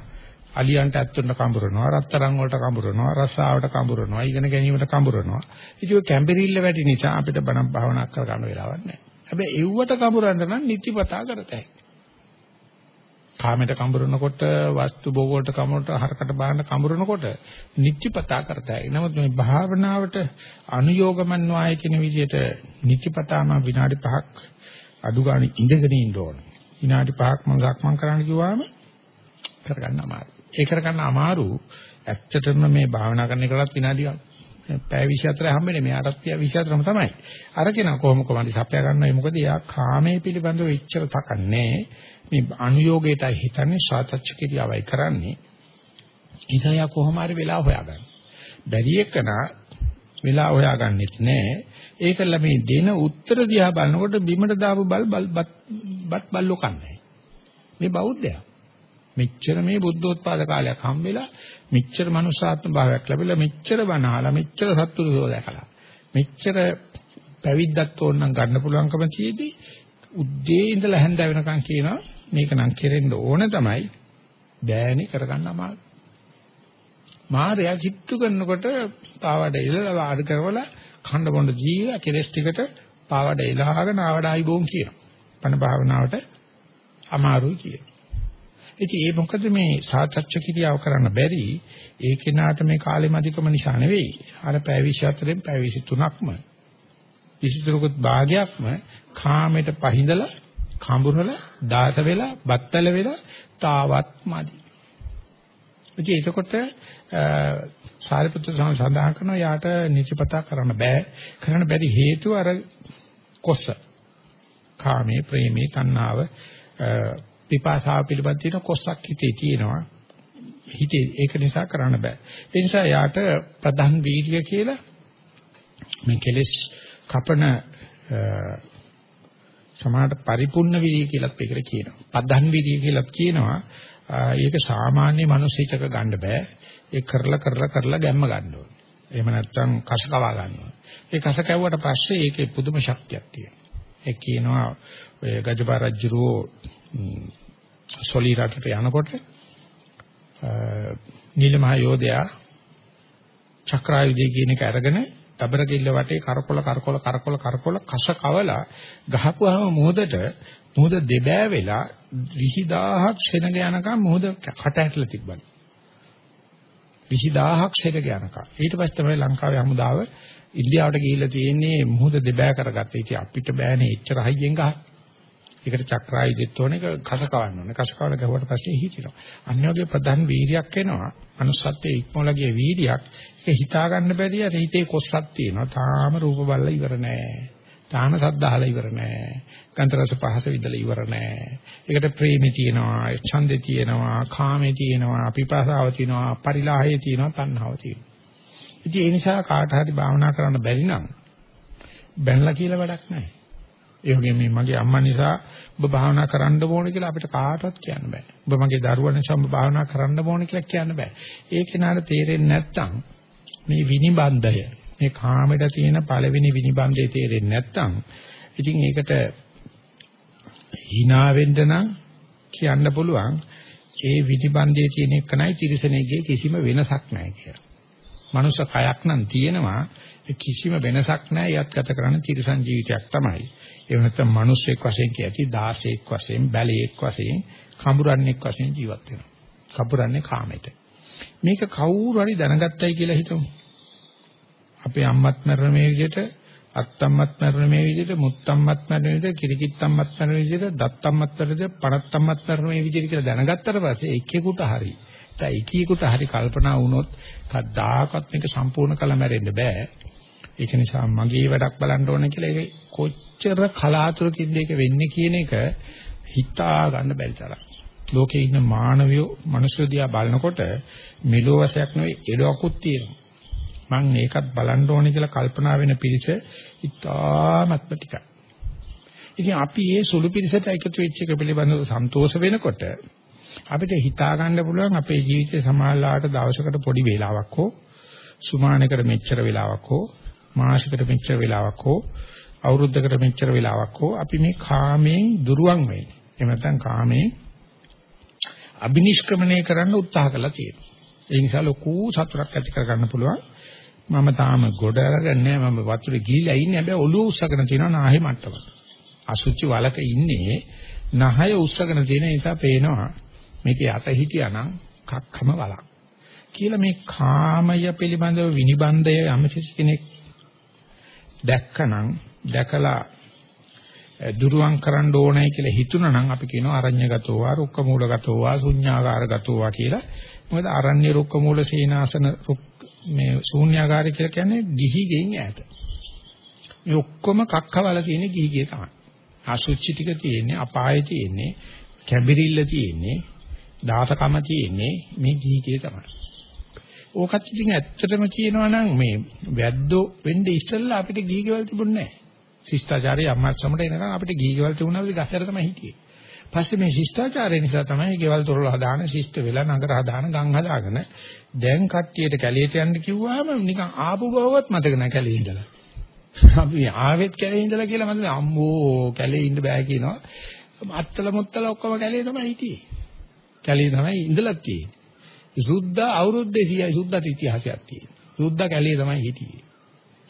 අලියන්ට ඇත්තුන්ට කඹරනවා, රත්තරන් වලට කඹරනවා, රසාවට කඹරනවා, ඉගෙන ගැනීමට කඹරනවා. ඉතින් ඔය කැම්බරිල්ල වැඩි නිසා අපිට බණ භාවනා කර ගන්න වෙලාවක් නෑ. හැබැයි එව්වට කඹරන්න නම් නිතිපතා කරතයි. කාමයට කඹරනකොට වස්තු භෝග වලට කමරට හරකට බාහන කඹරනකොට නිත්‍යපතා කරතයි. නමුත් මේ භාවනාවට අනුയോഗමන් වාය කියන විදිහට නිත්‍යපතාම විනාඩි 5ක් අඩු ගන්න ඉඳගෙන ඉන්න ඕන. විනාඩි 5ක් මම ගක්මන් කරන්න කිව්වම කරගන්න අමාරුයි. ඒ කරගන්න අමාරු ඇත්තටම මේ භාවනා කරන එකලත් විනාඩි පැය 24 හම්බෙන්නේ මෙයාටත් 24ම තමයි. අර කෙනා කොහොම කොහමද සපයා ගන්නවයි මොකද එයා කාමයේ පිළිබඳව ඉච්ඡර තකන්නේ මේ අනුയോഗයටයි හිතන්නේ සාතච්ච කිරියාවයි කරන්නේ. ඉතින් කොහොම හරි වෙලා හොයාගන්න. බැරි එකන වෙලා හොයාගන්නෙත් නෑ. ඒකල මේ දෙන උත්තර දිහා බලනකොට බිමට දාපු බල් බත් බත් බල්ලෝ කන්නේ. මේ බෞද්ධයා. මෙච්චර මේ බුද්ධෝත්පාද කාලයක් හම්බෙලා මෙච්චර මනුෂ්‍යාත්ම භාවයක් ලැබිලා මෙච්චර වනහලා මෙච්චර සත්තුරු දැකලා මෙච්චර පැවිද්දත් ඕනනම් ගන්න පුළුවන්කම තියෙදි උද්දී ඉඳලා හැන්ද වෙනකන් කියනවා මේක නම් කෙරෙන්න ඕන තමයි බෑනේ කරගන්න අමාරු. මාර්යා කිට්ටු කරනකොට පාවඩ ඉලලා වාඩ කරවලා khand බොණ්ඩ ජීලා කෙලස් ටිකට පාවඩ ඉලහාගෙන ආවඩ ආයි බෝන් කියනවා. පණ භාවනාවට අමාරුයි කියනවා. ඉතින් ඒ මොකද මේ සාතච්ඡ කිරියාව කරන්න බැරි ඒ කෙනාට මේ කාලෙම අධිකම නිසා නෙවෙයි. අර පැය 24න් පැය 23ක්ම 23කුත් භාගයක්ම කාමයට පහඳලා කඹුරලා දාත වෙලා බත්තල වෙලා තාවත් මදි. ඉතින් එතකොට සාරිපුත්‍ර ස්වාමීන් සඳහන් කරනවා යාට නිතිපතා කරන්න බෑ. කරන්න බැරි හේතුව අර කොස්ස. කාමයේ, ප්‍රේමයේ, තණ්හාව, පිපාසාව පිළිබඳ තියෙන කොස්සක් හිතේ තියෙනවා. හිතේ ඒක නිසා කරන්න බෑ. ඒ නිසා යාට ප්‍රධාන වීර්ය කියලා මේ කෙලෙස් කපන සමාහට පරිපූර්ණ විරිය කියලාත් ඒකට කියනවා. පදන් විරිය කියලාත් කියනවා. ඒක සාමාන්‍ය මිනිස් හිතක ගන්න බෑ. ඒක කරලා කරලා කරලා ගැම්ම ගන්න ඕනේ. එහෙම නැත්නම් කස කවා ගන්න ඕනේ. ඒ කස කැවුවට පස්සේ ඒකේ පුදුම ශක්තියක් තියෙනවා. ඒ කියනවා ඔය ගජපරජ්ජුරෝ සොලි රටට යනකොට නිලමහ යෝධයා චක්‍රායුධය කියන එක අරගෙන තබර කිල්ල වටේ කරකොල කරකොල කරකොල කරකොල කස කවලා ගහපුවාම මොහොතට මොහොත දෙබෑ වෙලා 20000ක් සෙනග යනකම් මොහොත කට ඇටලා තිබ්බලු 20000ක් සෙනග යනකම් ඊට පස්සේ තමයි ලංකාවේ හමුදාව ඉන්දියාවට ගිහිල්ලා තියෙන්නේ මොහොත දෙබෑ කරගත්තා. ඉතින් අපිට බෑනේ එච්චර හයියෙන් ගහන්න. ඒකට චක්‍රායුධෙත් ඕනේ කස කවන්න ඕනේ. කස කවල ගැහුවට පස්සේ හිතිනවා. අන්‍යෝගේ ප්‍රධාන වීර්යයක් එනවා. අනුසත්ත්වයේ ඉක්මොලගේ වීර්යයක්. ඒක හිතා ගන්න බැරි අර හිතේ කොස්සක් තියෙනවා. තාම රූප බලලා ඉවර නෑ. තාම සද්ද අහලා ඉවර නෑ. ගන්ධ රස පහස විඳලා ඉවර නෑ. ඒකට ප්‍රේමේ තියෙනවා, ඡන්දේ තියෙනවා, කාමේ තියෙනවා, පිපාසාව තියෙනවා, පරිලාහයේ තියෙනවා, තණ්හාව තියෙනවා. ඉතින් ඒ නිසා කාට හරි භාවනා කරන්න බැරි නම් බැනලා කියලා වැඩක් නැහැ. ඒ වගේම මේ මගේ අම්මා නිසා ඔබ භාවනා කරන්න ඕනේ කියලා අපිට කාටවත් කියන්න බෑ. ඔබ මගේ දරුවා නිසා ඔබ භාවනා කරන්න ඕනේ කියලා කියන්න බෑ. ඒ කෙනාට තේරෙන්නේ නැත්තම් මේ විනිබන්ධය මේ කාමයට තියෙන පළවෙනි විනිබන්ධය තේරෙන්නේ නැත්තම් ඉතින් ඒකට hina වෙන්න නම් කියන්න පුළුවන් ඒ විනිබන්ධයේ තියෙන එකනයි තිරසනෙගේ කිසිම වෙනසක් නැහැ කියලා. මනුෂ්‍ය කයක් නම් තියෙනවා කිසිම වෙනසක් නැහැ. යත් ගත කරන තිරසන් ජීවිතයක් තමයි. ඒ නැත්නම් මිනිස්සෙක් වශයෙන් කියති 16ක් වශයෙන් බැලේක් වශයෙන් කඹරන්නේක් වශයෙන් ජීවත් වෙනවා. කඹරන්නේ කාමයට. මේක කවුරු හරි දැනගත්තයි කියලා හිතමු. අපේ අම්මත් මරන මේ විදිහට අත්තම්මත් මරන මේ විදිහට මුත්තම්මත් මරන විදිහට කිරිකිත්තම්මත් මරන විදිහට දත්තම්මත් මරන විදිහට පණත්තම්මත් මරන මේ විදිහට කියලා දැනගත්තට පස්සේ එකෙකුට හරි දැන් එකෙකුට හරි කල්පනා වුණොත් කද්දාකත් මේක සම්පූර්ණ කළ මැරෙන්න බෑ ඒක නිසා මගේ වැඩක් බලන්න ඕනේ කියලා ඒක කොච්චර කලාතුරකින්ද ඒක වෙන්නේ කියන එක හිතා ගන්න බැරි තරම්. ලෝකේ ඉන්න මානවයෝ මිනිස්සු දිහා බලනකොට මෙලෝ වශයක් නෙවෙයි එළවකුත් තියෙනවා. මම මේකත් බලන්න ඕනේ කියලා කල්පනා වෙන පිරිස ඉතාමත්ම ටිකයි. ඉතින් අපි මේ සුළු පිරිසට එකතු වෙච්ච එක පිළිබඳව සන්තෝෂ වෙනකොට අපිට හිතා ගන්න පුළුවන් අපේ ජීවිතේ සමාජලාට දවසකට පොඩි වේලාවක් හෝ සුමානකට මෙච්චර වෙලාවක් හෝ මාසයකට මෙච්චර වෙලාවක් හෝ අවුරුද්දකට මෙච්චර වෙලාවක් හෝ අපි මේ කාමයෙන් දුරවන් වෙන්නේ. එහෙම නැත්නම් කාමයෙන් අබිනිෂ්ක්‍මණය කරන්න උත්සාහ කළා තියෙනවා. ඒ නිසා ලොකු සතුටක් ඇති කර ගන්න පුළුවන්. මම තාම ගොඩ අරගෙන නැහැ මම වතුරේ ගිහිලා ඉන්නේ හැබැයි ඔළුව උස්සගෙන තියෙනවා නාහේ මට්ටමක. අසුචි වලක ඉන්නේ නහය උස්සගෙන තියෙන නිසා පේනවා මේක යට හිටියානම් කක්කම වලක්. කියලා මේ කාමය පිළිබඳව විනිබන්දය යම්කිසි කෙනෙක් දැක්කනම් දැකලා දුරුවන් කරන්න ඕනේ කියලා හිතුණා නම් අපි කියනවා අරඤ්‍යගතෝ වා රුක්ක මූලගතෝ වා ශුඤ්ඤාකාරගතෝ වා කියලා. මොකද අරඤ්‍ය රුක්ක මූල සීනාසන මේ ශූන්‍යාකාරය කියලා කියන්නේ ගිහි ගෙයින් ඈත. මේ ඔක්කොම කක්කවල තියෙන ගිහිගේ තමයි. අසුචි ටික තියෙන්නේ, අපාය තියෙන්නේ, කැඹිරිල්ල තියෙන්නේ, දාසකම තියෙන්නේ මේ ගිහිගේ තමයි. ඕකත් ඉතින් ඇත්තටම කියනවා නම් මේ වැද්දෝ වෙන්න ඉස්සෙල්ලා අපිට ගිහිගෙවල් තිබුණේ නැහැ. ශිෂ්ටාචාරය අම්මස්සමට එනකන් අපිට ගිහිගෙවල් තිබුණා අපි ගස්සර තමයි හිටියේ. පස්සේ මේ ශිෂ්ටාචාරය නිසා තමයි ගෙවල් දොරල හදාන ශිෂ්ට වෙලා නගර හදාන ගම් හදාගෙන දැන් කට්ටියට කැලේට යන්න කිව්වම නිකන් ආපු බවවත් මතක නැහැ කැලේ ඉඳලා. අපි ආවෙත් කැලේ ඉඳලා කියලා මම අම්මෝ කැලේ ඉන්න බෑ කියනවා. අත්තල මුත්තල ඔක්කොම කැලේ තමයි හිටියේ. කැලේ තමයි ඉඳලා තියෙන්නේ. සුද්ධ අවුරුද්දේ 100යි සුද්ධට ඉතිහාසයක් තියෙනවා. සුද්ධ කැලේ තමයි හිටියේ.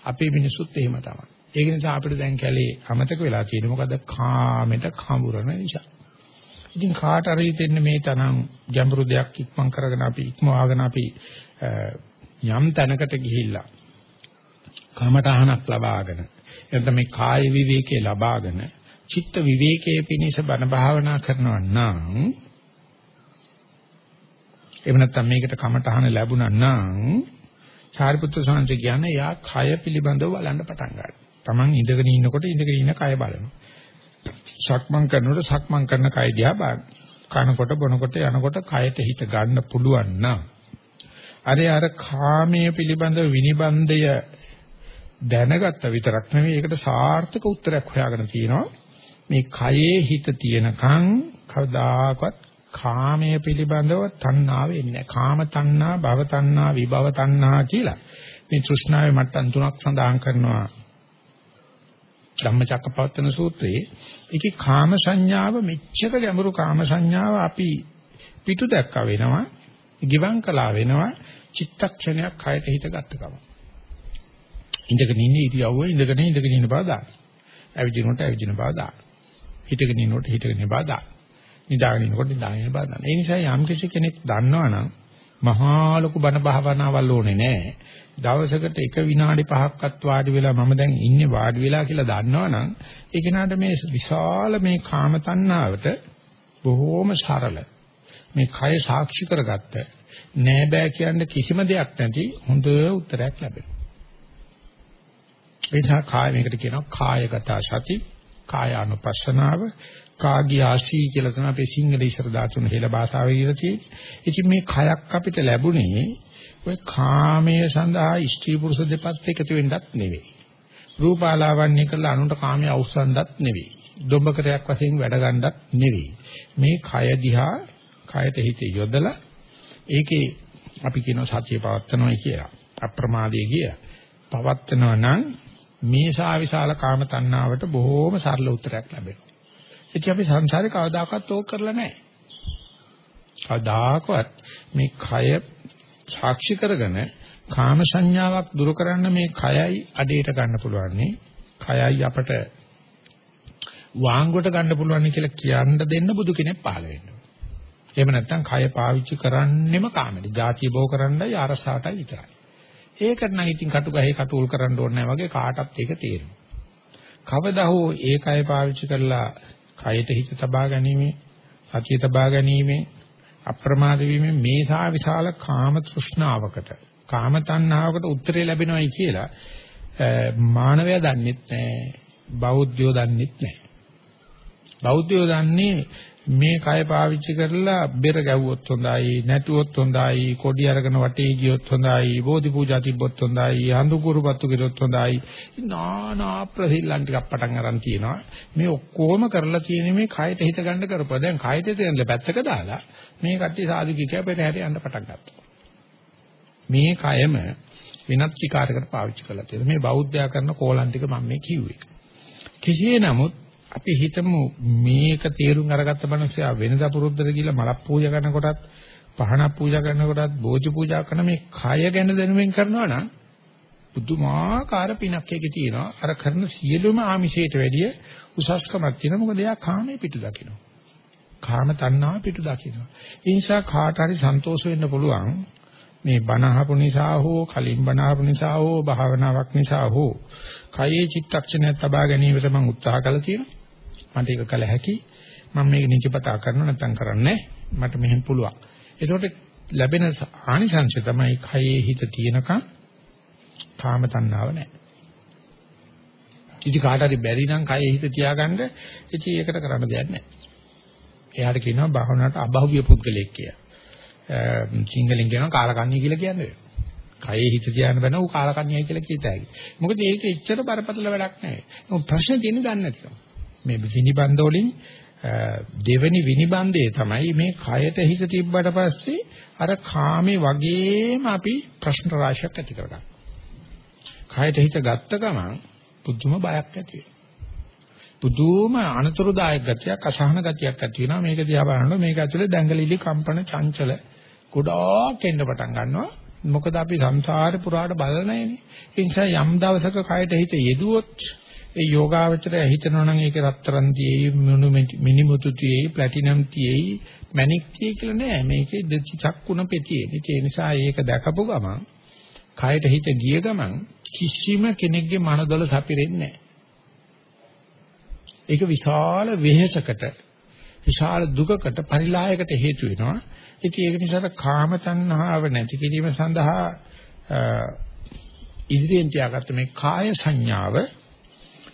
අපේ මිනිස්සුත් එහෙම තමයි. ඒක නිසා අපිට දැන් කැලේ අමතක වෙලා තියෙන්නේ මොකද කාමෙට කඹරන නිසා. ඉතින් කාට හරි දෙන්නේ මේ තරම් ගැඹුරු දෙයක් ඉක්මන් කරගෙන අපි ඉක්මවාගෙන අපි යම් තැනකට ගිහිල්ලා කමඨහනක් ලබාගෙන එතන මේ කාය විවේකේ ලබාගෙන චිත්ත විවේකයේ පිණිස බණ භාවනා කරනවා නම් එහෙම නැත්නම් මේකට කමඨහන ලැබුණා නම් සාරිපුත්‍ර සාංශ කියන්නේ යා කය පිළිබඳව බලන්න පටන් ගන්නවා. Taman ඉඳගෙන ඉන්නකොට ඉඳගෙන ඉන්න කය බලනවා. සක්මන් කරනකොට සක්මන් කරන කය දිහා බලනවා. කනකොට බොනකොට යනකොට කයට හිත ගන්න පුළුවන් නම් අර අර කාමයේ පිළිබඳව විනිබන්දය දැනගත්ත විතරක් නෙවෙයි ඒකට සාර්ථක උත්තරයක් හොයාගෙන තියෙනවා. මේ කයේ හිත තියෙනකන් කවදාකවත් කාමයේ පිළිබඳව තණ්හාව එන්නේ කාම තණ්හා, භව තණ්හා, විභව තණ්හා කියලා. මේ තෘෂ්ණාවේ මට්ටම් තුනක් සඳහන් කරනවා. ධම්මචක්කපවත්තන සූත්‍රයේ ඒකේ කාම සංඥාව මෙච්චර ගැඹුරු කාම සංඥාව අපි පිටු දැක්කා වෙනවා, ගිවං කළා වෙනවා, චිත්තක්ෂණයක් කයට හිත ගත්ත ගමන්. ඉඳගෙන ඉන්නේ ඉරියව්ව ඉඳගෙන ඉඳගෙන ඉන්න බව දාන්න. ඇවිදිනකොට ඇවිදින බව දාන්න. හිටගෙන ඉන්නකොට හිටගෙන ඉන්න බව දාන්න. නිදාගෙන ඉන්නකොට නිදාගෙන ඉන්න බව දාන්න. ඒ නිසා යම් කෙනෙක් දන්නවනම් මහා ලොකු බණ භාවනාවල් ඕනේ නැහැ. දවසකට එක විනාඩි 5ක්වත් වාඩි වෙලා මම දැන් ඉන්නේ වාඩි වෙලා කියලා දන්නවනම් ඒ කෙනාට මේ විශාල මේ කාම තණ්හාවට බොහෝම සරල මේ කය සාක්ෂි කරගත්ත නෑ බෑ කියන්නේ කිසිම දෙයක් නැති හොඳ උත්තරයක් ලැබෙනවා. ඒ නිසා කාය මේකට කියනවා කායගත සති, කායානුපස්සනාව, කාග්‍යාසී කියලා තමයි අපේ සිංහල ඉස්සර දාතුන හේල භාෂාවේ ඉඳලා තියෙන්නේ. ඉතින් මේ කයක් අපිට ලැබුණේ ඔය කාමයේ සඳහා ස්ත්‍රී පුරුෂ දෙපත් එකතු වෙන්නත් නෙවෙයි. රූපාලාවන්‍ය කරලා අනුන්ට කාමයේ අවසන්දත් නෙවෙයි. දොඹකරයක් වශයෙන් වැඩ ගන්නත් නෙවෙයි. මේ කය දිහා කයට හිත යොදලා ඒකේ අපි කියනවා සත්‍ය පවත්නවායි කියලා. අප්‍රමාදයේ කියලා. පවත්නවා නම් මේ ශාවිශාල කාම තණ්හාවට බොහෝම සරල උත්තරයක් ලැබෙනවා. ඉතින් අපි සංසාරේ කවදාකවත් ඕක කරලා නැහැ. කවදාකවත් මේ කය සාක්ෂි කරගෙන කාම සංඥාවක් දුරු කරන්න මේ කයයි අඩේට ගන්න පුළුවන් කයයි අපට වාංගුවට ගන්න පුළුවන් කියලා කියන්න දෙන්න බුදු කෙනෙක් පහළ වෙනවා. එහෙම නැත්නම් කය පාවිච්චි කරන්නෙම කාමෙට. ಜಾතිය බෝ කරන්නයි අරසාටයි විතරයි. ඒකට නම් ඉතින් කටු ගහේ කටුල් කරන්න ඕනේ නැහැ වගේ කාටත් ඒක තේරෙනවා. කවදා හෝ ඒ කය පාවිච්චි කරලා කයට හිත තබා ගැනීම, සතිය තබා ගැනීම, අප්‍රමාද වීමෙන් මේ සා විශාල කාම තෘෂ්ණාවකට, කාම තණ්හාවකට උත්තරේ ලැබෙනවයි කියලා මානවයා දන්නෙත් නැහැ, බෞද්ධයෝ දන්නෙත් නැහැ. බෞද්ධයෝ දන්නේ මේ කය පාවිච්චි කරලා බෙර ගැව්වොත් හොඳයි නැටුවොත් හොඳයි කොඩි අරගෙන වටේ ගියොත් හොඳයි බෝධි පූජා තිබ්බොත් හොඳයි හඳු කුරුපත්තු කිරොත් හොඳයි. නානා ප්‍රහිල්ලන් ටිකක් පටන් අරන් තියෙනවා. මේ ඔක්කොම කරලා තියෙන්නේ මේ කයට හිත ගන්න කරපුවා. දැන් කයට තියෙන පැත්තක දාලා මේ කට්ටිය සාදු කිය පෙරහැර යන්න පටන් ගත්තා. මේ කයම වෙනත් විකාරයකට පාවිච්චි කරලා තියෙනවා. මේ බෞද්ධයා කරන කෝලම් ටික මම මේ කිව්වේ. කෙසේ නමුත් අපි හිතමු මේක තේරුම් අරගත්ත මනුස්සයා වෙනදා පුරුද්දට ගිහිල්ලා මලක් පූජා කරනකොටත් පහනක් පූජා කරනකොටත් බෝධි පූජා කරන මේ කය ගැන දැනුමින් කරනවා නම් පුදුමාකාර පිනක් එකේ තියෙනවා. අර කරන සියලුම ආමිෂයට වැඩිය උසස්කමක් තියෙනවා. මොකද එයා කාමයේ පිටු දකිනවා. කාම තණ්හාව පිටු දකිනවා. ඒ නිසා කාට හරි සන්තෝෂ වෙන්න පුළුවන් මේ බණ අහපු නිසා හෝ කලින් බණ අහපු නිසා හෝ භාවනාවක් නිසා හෝ කයේ චිත්තක්ෂණයක් තබා ගැනීමට මම උත්සාහ කළා තියෙනවා මට ඒක කළ හැකි. මම මේක නිජපතා කරනවා නැත්නම් කරන්නේ මට මෙහෙම පුළුවන්. ඒකට ලැබෙන ආනිසංශය තමයි කයේ හිත තියෙනකන් කාම තණ්හාව නැහැ. ඉති කාට හරි බැරි නම් කයේ හිත තියාගන්න ඉතින් ඒකට කරන්න දෙයක් නැහැ. එයාට කියනවා භාවනාවට අභෞවිය පුද්ගලෙක් කියලා. සිංහලෙන් කියනවා කාලකන්ණිය කියලා කියන්නේ. කයේ හිත තියාගෙන බෑ නෝ කාලකන්ණියයි කියලා කියතයි. මොකද ඒක එච්චර බරපතල වැඩක් නැහැ. ප්‍රශ්නේ තියෙන්නේ දන්නේ නැතිකම. මේ විනිබන්ධ වලින් දෙවෙනි විනිබන්ධය තමයි මේ කයට හිත තිබ්බට පස්සේ අර කාමේ වගේම අපි ප්‍රශ්න රාශියක් ඇති කරගන්නවා. කයට හිත ගත්ත ගමන් පුදුම බයක් ඇති වෙනවා. පුදුම අනතුරුදායක ගතියක් අසහන ගතියක් ඇති වෙනවා. මේක දිහා බලනකොට මේක ඇතුලේ දැඟලිලි කම්පන චංචල ගොඩාක් එන්න පටන් ගන්නවා. මොකද අපි සංසාරේ පුරාට බලලා නැහැනේ. ඒ නිසා යම් දවසක කයට හිත යෙදුවොත් ඒ යෝගාවචරය හිතනවා නම් ඒක රත්තරන් තියේයි මිනිමුතු තියේයි ප්ලැටිනම් තියේයි මැණික් තියේයි කියලා නෑ මේකේ චක්කුණ පෙතියේ. ඒ නිසා ඒක දැකපු ගමන් කයට හිත ගිය ගමන් කිසිම කෙනෙක්ගේ මනදොල සපිරෙන්නේ නෑ. ඒක විශාල වෙහෙසකට විශාල දුකකට පරිලායකට හේතු වෙනවා. ඉතින් ඒක නිසා කාම තණ්හාව නැති කිරීම සඳහා ඉදිරියෙන් තියාගත්ත මේ කාය සංඥාව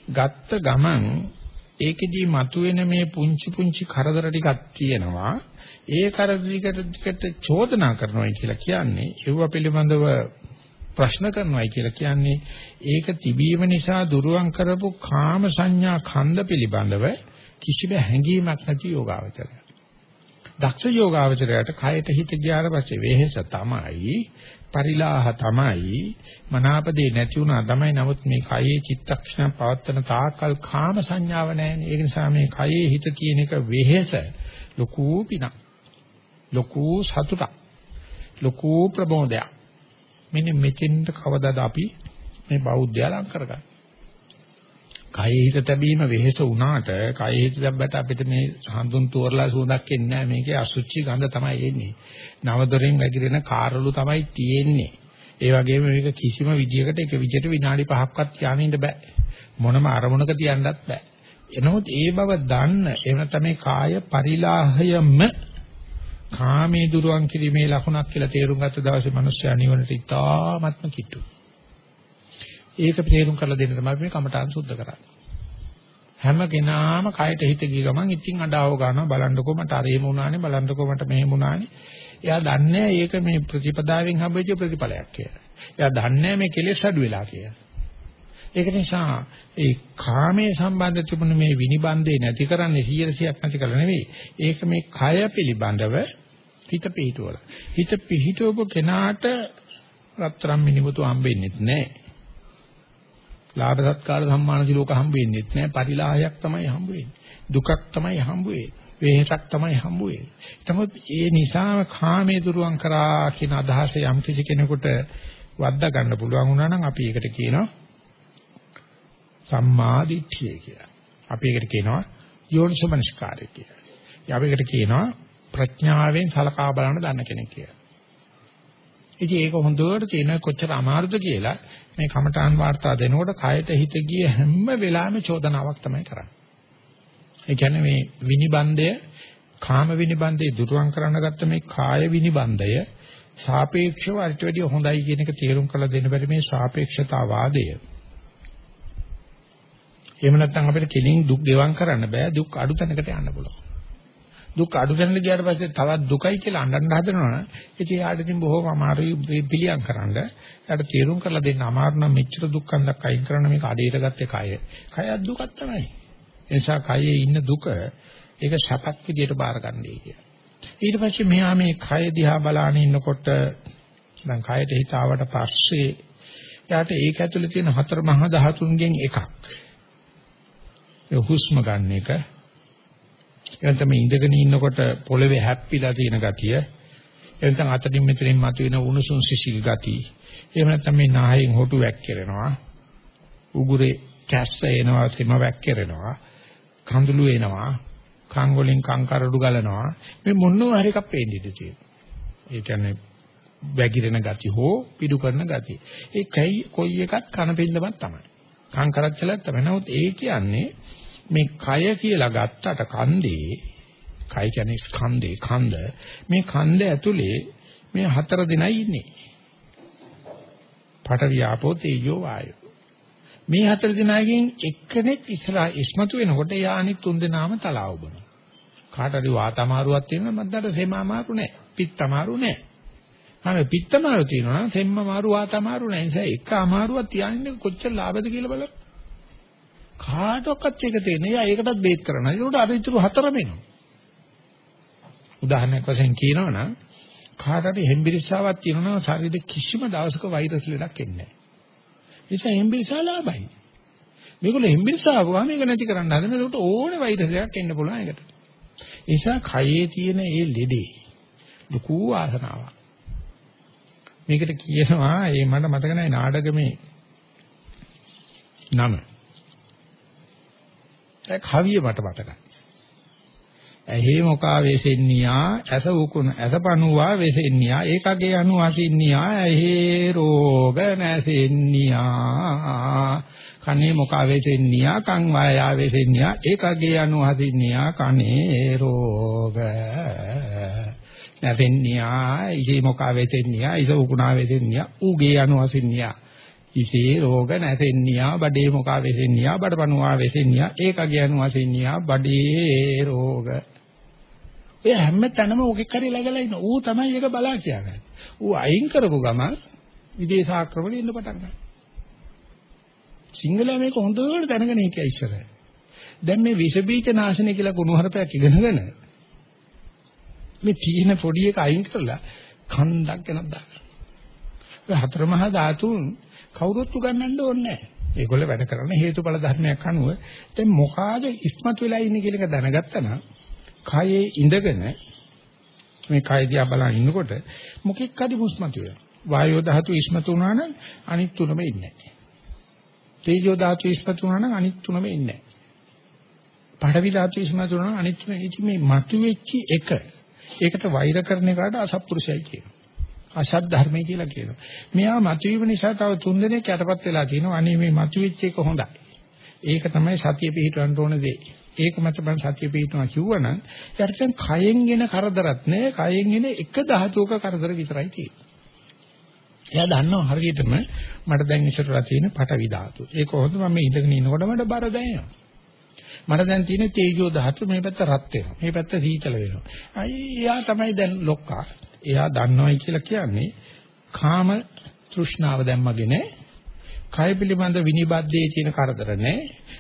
ගත්ත ගමන් ඒකෙදී මතුවෙන මේ පුංචි පුංචි කරදර ටිකක් තියෙනවා. ඒ කරදර ටිකට චෝදනා කරනවා කියලා කියන්නේ ඒව පිළිබඳව ප්‍රශ්න කරනවායි කියලා කියන්නේ ඒක තිබීම නිසා දුරුවන් කරපු කාම සංඥා ඛණ්ඩ පිළිබඳව කිසිම හැඟීමක් නැති යෝගාවචරය. දක්ෂ යෝගාවචරයට කයට හිත ගියාට පස්සේ වෙහෙස තමයි පරිලාහ තමයි මනාපදේ නැති වුණා තමයි. නමුත් මේ කයේ චිත්තක්ෂණ පවත්තන තාකල් කාම සංඥාව නැහැනේ. ඒ නිසා මේ කයේ හිත කියන එක වෙහෙස ලොකු පිනක් ලොකු සතුටක් ලොකු ප්‍රබෝධයක්. මෙන්න මෙතෙන්ට කවදාද අපි මේ බෞද්ධය ලං කරගන්නේ? කයෙ හිත තැබීම වෙහෙස වුණාට කයෙ හිත තැබ්බට අපිට මේ හඳුන් තෝරලා සුවඳක් එන්නේ නැහැ මේකේ අසුචි ගඳ තමයි එන්නේ. නවදොරෙන් වැగిරෙන කාරළු තමයි තියෙන්නේ. ඒ වගේම මේක කිසිම විදියකට එක විදියට විනාඩි 5ක්වත් තියාගෙන ඉන්න බෑ. මොනම අරමුණක තියන්නත් බෑ. එනමුත් ඒ බව දන්න එහෙම තමයි කාය පරිලාහයම කාමයේ දුරුවන් කිරීමේ ලකුණක් කියලා තේරුම් ගත්ත දවසේ මිනිස්සයා නිවනට ඉතාමත්ම කිට්ටුයි. ඒක තේරුම් කරලා දෙන්න තමයි මේ කමඨාන් සුද්ධ කරන්නේ. හැම කෙනාම කයට හිත ගිය ගමන් ඉතින් අඬාව ගන්නවා බලන්නකෝ මට අර එහෙම වුණානේ බලන්නකෝ මට මෙහෙම වුණානේ. එයා දන්නේ ඒක මේ ප්‍රතිපදාවෙන් හම්බෙච්ච ප්‍රතිඵලයක් කියලා. එයා දන්නේ මේ කෙලෙස් අඩු වෙලා කියලා. ඒක නිසා ඒ කාමයේ සම්බන්ධ තිබුණ මේ විනිබන්දේ නැති කරන්නේ 100ක් නැති කරලා නෙවෙයි. ඒක මේ කය පිළිබඳව හිත පිහිටුවල. හිත පිහිටවපු කෙනාට රත්තරන් මිනිමුතු හම්බෙන්නේ නැහැ. ලාභ සත්කාර සම්මාන සිලෝක හම්බ වෙන්නේ නැහැ. පරිලාහයක් තමයි හම්බ වෙන්නේ. දුකක් තමයි හම්බ වෙන්නේ. වේහසක් තමයි හම්බ වෙන්නේ. නමුත් ඒ නිසා කාමයේ දුරුවන් කරා කියන අදහස යම් කිසි කෙනෙකුට වද්දා ගන්න පුළුවන් වුණා නම් අපි ඒකට කියනවා සම්මා දිට්ඨිය කියලා. අපි ඒකට කියනවා යෝනිසමනස්කාරය කියලා. අපි ඒකට කියනවා ප්‍රඥාවෙන් සලකා බලන දන්න කෙනෙක් කියලා. ඉතින් ඒක හොඳට තියෙන කොච්චර අමාරුද කියලා මේ කමඨාන් වාර්තා දෙනකොට කයට හිත ගිය හැම වෙලාවෙම චෝදනාවක් තමයි කරන්නේ. ඒ කියන්නේ මේ විනිබන්දය කාම විනිබන්දේ දුරුවන් කරන්න ගත්ත මේ කාය විනිබන්දය සාපේක්ෂව අරිට වැඩිය හොඳයි කියන එක තේරුම් කරලා දෙන්න බැරි මේ සාපේක්ෂතාවාදය. එහෙම නැත්නම් අපිට කෙලින් දුක් ගෙවම් කරන්න බෑ දුක් අඩු තැනකට යන්න පුළුවන්. දුක් අඩු කරන්න ගියාට පස්සේ තවත් දුකයි කියලා අඬන්න හදනවනම් ඉතින් යාට ඉතින් බොහොම අමාරුයි පිළියම් කරන්න. යාට තීරුම් කරලා දෙන්න අමාරු නම් මෙච්චර දුක් අන්දක් අයින් කරන්න මේක අඩේට ගත්තේ කය. කයත් දුකක් තමයි. ඒ නිසා කයේ ඉන්න දුක ඒක සපක් විදියට බාරගන්නයි කියලා. ඊට පස්සේ මෙහා මේ කය දිහා බලාගෙන ඉන්නකොට දැන් කයට හිත ආවට පස්සේ යාට ඒක ඇතුලේ තියෙන හතර මහා ධාතුන්ගෙන් එකක්. ඒ හුස්ම ගන්න එක එතන මේ ඉඳගෙන ඉන්නකොට පොළවේ හැප්පිලා තියෙන ගතිය. එතන අතටින් මෙතනින් මතුවෙන උණුසුම් සිසිල් ගතිය. එහෙම නැත්නම් මේ නාහයෙන් හොටු වැක්කිරෙනවා. උගුරේ කැස්ස එනවා තෙම වැක්කිරෙනවා. කඳුළු එනවා. කන් වලින් කන් කරඩු ගලනවා. මේ මොනවා හරි එකක් පේන්න ඉඩ තියෙනවා. ඒ කියන්නේ වැగిරෙන ගති හෝ පිඩු කරන ගති ඒ කයි කොයි එකක් කන පින්දමක් තමයි. කන් කරච්චලක් තමයි. නමුත් ඒ කියන්නේ මේ කය කියලා ගත්තට කන්දේ කය කියන්නේ ස්කන්ධේ කන්ද. මේ කන්ද ඇතුලේ මේ හතර දෙනයි ඉන්නේ. පඨවි ආපෝ තේජෝ වායෝ. මේ හතර දෙනාගෙන් එක්කෙනෙක් ඉස්සරහා ඉස්මතු වෙනකොට යා අනිත් තුන් දෙනාම තලාව බනවා කාට හරි වාත අමාරුවක් තියෙනවා මද්දට සෙම අමාරු නැහැ පිත්ත අමාරු නැහැ හැම පිත්ත අමාරු තියෙනවා නම් සෙම්ම අමාරු වාත අමාරු නැහැ ඒ නිසා එක අමාරුවක් තියාගෙන කොච්චර ලාභද කියලා බලන්න. කාටවත් ඒක තේරෙන්නේ නැහැ. ඒකටත් බේත් කරනවා. ඒකට අර ඉතුරු හතරම එනවා. උදාහරණයක් වශයෙන් කියනවා නම් කාටට හෙම්බිරිස්සාවක් තියෙනවා නම් ශරීරෙ කිසිම දවසක වෛරස් ලෙඩක් එන්නේ නැහැ. ඒ නිසා හෙම්බිරිස්සා ලාභයි. මේගොල්ලෝ හෙම්බිරිස්සාව වහම මේක නැති කරන්න හදන. ඒකට ඕනේ වෛරස් එකක් එන්න පුළුවන් ඒකට. ඒ නිසා කයේ තියෙන මේ ලෙඩේ ලুকু ආසනාවක්. මේකට කියනවා ඒ මට මතක නැහැ නාටකමේ නම ඒ කවිය මට මතකයි. ඇහි මොකා වෙසෙන්නියා ඇස උකුණ ඇසපනුවා වෙසෙන්නියා ඒකගේ අනු අසින්නියා ඇහි රෝග නැසෙන්නියා. කනේ මොකා වෙසෙන්නියා කන් වායා වෙසෙන්නියා ඒකගේ අනු අසින්නියා කනේ රෝග නැසෙන්නියා. ඉහි මොකා වෙසෙන්නියා ඉස උකුණා වෙසෙන්නියා ඌගේ අනු අසින්නියා. ඉසේ රෝග නැසෙන්නියා බඩේ මොකා වෙසෙන්නියා බඩපනුවා වෙසෙන්නියා ඒකගේ අනු අසින්නියා බඩේ රෝග ඒ හැම තැනම ඔකෙක් හරි läගලා ඉන්න. ඌ තමයි ඒක බලා කියාගන්නේ. ඌ අයින් කරපු ගමන් විදේශ ආක්‍රමණය ඉන්න පටන් ගන්නවා. සිංහලයා මේක හොඳට දැනගෙන හිටියා ඉස්සර. දැන් මේ විස බීජ නාශනය කියලා කුණුහරුපයක් ඉගෙනගෙන මේ තීන පොඩි එක අයින් කරලා කන්දක් ගැනක් දාගන්න. ඔය හතර මහා ධාතුන් කවුරුත් උගන්වන්න ඕනේ නැහැ. ඒගොල්ලෝ වැඩ කරන හේතුඵල ධර්මයක් අනුව දැන් මොකාද ඉස්මතු වෙලා ඉන්නේ කියලා එක දැනගත්තා නම් කයේ ඉඳගෙන මේ කය දිහා බලන ඉන්නකොට මොකෙක් හරි මුස්මතු වෙනවා. වායෝ ධාතු ඉස්මතු වුණා නම් අනිත් තුනම ඉන්නේ නැහැ. තේජෝ ධාතු ඉස්මතු වුණා නම් අනිත් තුනම ඉන්නේ නැහැ. පඨවි ධාතු ඉස්මතු වුණා නම් අනිත් තුන ඉති මේ මතුවෙච්ච එක. ඒකට වෛර කරන එකට අසත්පුරුෂයයි කියනවා. අසත් ධර්මයි කියලා කියනවා. මෙයා මතුවීම නිසා තව තුන් දෙනෙක් යටපත් වෙලා තිනවා. අනේ මේ මතුවෙච්ච එක හොඳයි. ඒක තමයි සතිය පිහිටවන්න ඕන දේ. ඒක මත බං සතිය පිටනවා කිව්වනම් යාට දැන් කයෙන් එන කරදරත් නෑ කයෙන් එන එක ධාතුවක කරදර විතරයි තියෙන්නේ. එයා දන්නවා හරියටම මට දැන් ඉස්සරලා තියෙන පටවි ධාතුව. ඒක හොඳ මම ඉඳගෙන ඉනකොට මට බර දැනෙනවා. මට දැන් තියෙන තේජෝ ධාතුව මේ පැත්ත රත් වෙනවා. මේ පැත්ත සීතල වෙනවා. අයි එයා තමයි දැන් ලොක්කා. එයා දන්නවයි කියලා කියන්නේ කාම තෘෂ්ණාව දැම්මගේ නෑ. කය පිළිබඳ විනිබද්දේ තියෙන කරදර නැහැ.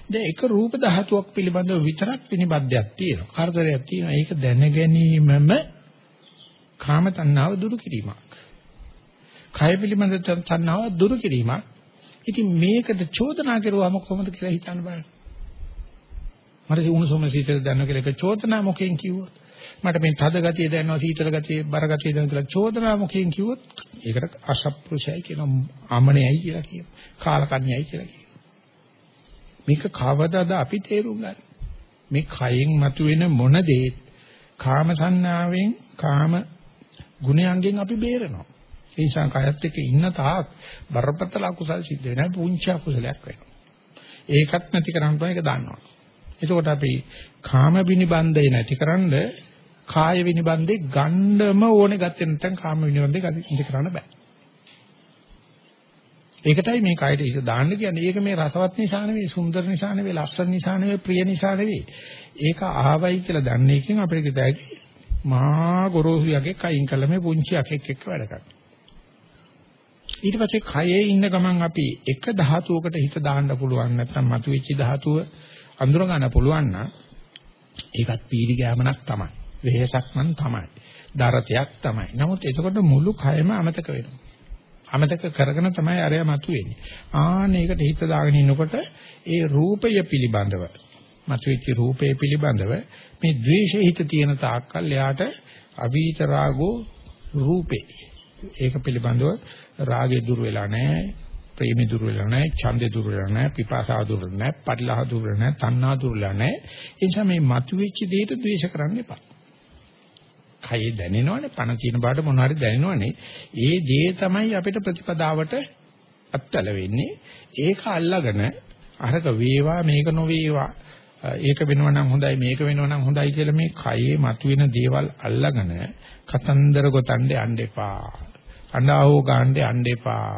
දැන් එක රූප ධාතුවක් පිළිබඳව විතරක් විනිබද්දයක් තියෙනවා. කරදරයක් තියෙනවා. ඒක දැන ගැනීමම කාම තණ්හාව දුරු කිරීමක්. කය පිළිබඳ තණ්හාව දුරු කිරීමක්. ඉතින් මේකට චෝදනා කරුවාම කොහොමද කියලා හිතන්න බෑ. මට උණුසුම සීතල දැනන කියලා ඒක චෝදනා මොකෙන් කිව්වොත් මට මේ තද ගතිය දැනෙනවා සීතල ගතිය බර ගතිය දැනෙනවා කියලා චෝදනා මොකෙන් කිව්වොත් ඒකට අසප්පුරුෂයයි කියනවා අමනයයි කියලා කියනවා. කාලකන්‍යයි කියලා කියනවා. මේක කවදාද අපි තේරුම් ගන්න? මේ කයෙන් මතුවෙන මොන දේ කාම සංනාවෙන් කාම ගුණයන්ගෙන් අපි බේරෙනවා. ඒ නිසා කයත් එක්ක ඉන්න තාක් බරපතල අකුසල් සිද්ධ වෙනවා පුංචි අකුසලයක් වෙනවා. ඒකත් නැති කරන්න බෑ ඒක දන්නවා. එතකොට අපි කාම විනිබන්ධය නැතිකරන්න කාය විනිබන්දේ ගණ්ඩම ඕනේ ගත්තේ නැත්නම් කාම විනිබන්දේ ඉඳ කරන්න බෑ. ඒකටයි මේ කායට ඉස දාන්න කියන්නේ. ඒක මේ රසවත් නිසා නෙවෙයි, සුන්දර නිසා නෙවෙයි, ලස්සන නිසා නෙවෙයි, ප්‍රිය නිසා නෙවෙයි. ඒක ආවයි කියලා දන්නේ එකෙන් අපිට කිතයි මහා ගොරෝසු යකෙක් අයින් කළා මේ පුංචි යකෙක් එක්ක වැඩ කරනවා. ඊට පස්සේ කයේ ඉන්න ගමන් අපි එක ධාතුවකට හිත දාන්න පුළුවන් නැත්නම් මතුවෙච්ච ධාතුව අඳුර ගන්න පුළුවන් නම් ඒකත් පීඩි ගෑමනක් තමයි. වෙහසක් නම් තමයි. දරතයක් තමයි. නමුත් එතකොට මුළු කයම අමතක වෙනවා. අමතක කරගෙන තමයි අරය මතුවෙන්නේ. ආන්න ඒකට හිත දාගෙන ඉන්නකොට ඒ රූපය පිළිබඳව මතුවෙච්ච රූපය පිළිබඳව මේ ද්වේෂය හිත තියෙන තාක්කල් එයාට අවීත රාගෝ රූපේ. ඒක පිළිබඳව රාගේ දුර වෙලා නැහැ. ප්‍රේමේ දුර වෙලා නැහැ, ඡන්දේ දුර වෙලා නැහැ, පිපාසාව දුර වෙලා නැහැ, පරිලහ දුර වෙලා නැහැ, තණ්හා දුර වෙලා නැහැ. ඒ නිසා මේ මතුවෙච්ච දෙයට ද්වේෂ කරන්න එපා. කයේ දැනෙනවනේ පණ තියෙන බාට මොන හරි දැනෙනවනේ. ඒ දේ තමයි අපිට ප්‍රතිපදාවට අත්තල වෙන්නේ. ඒක අල්ලගෙන අරක වේවා මේක නොවේවා ඒක වෙනවා නම් හොඳයි මේක වෙනවා නම් හොඳයි කියලා මේ කයේ මතුවෙන දේවල් අල්ලගෙන කතන්දර ගොතන්න යන්න එපා. අඬාවෝ ගන්න යන්න එපා.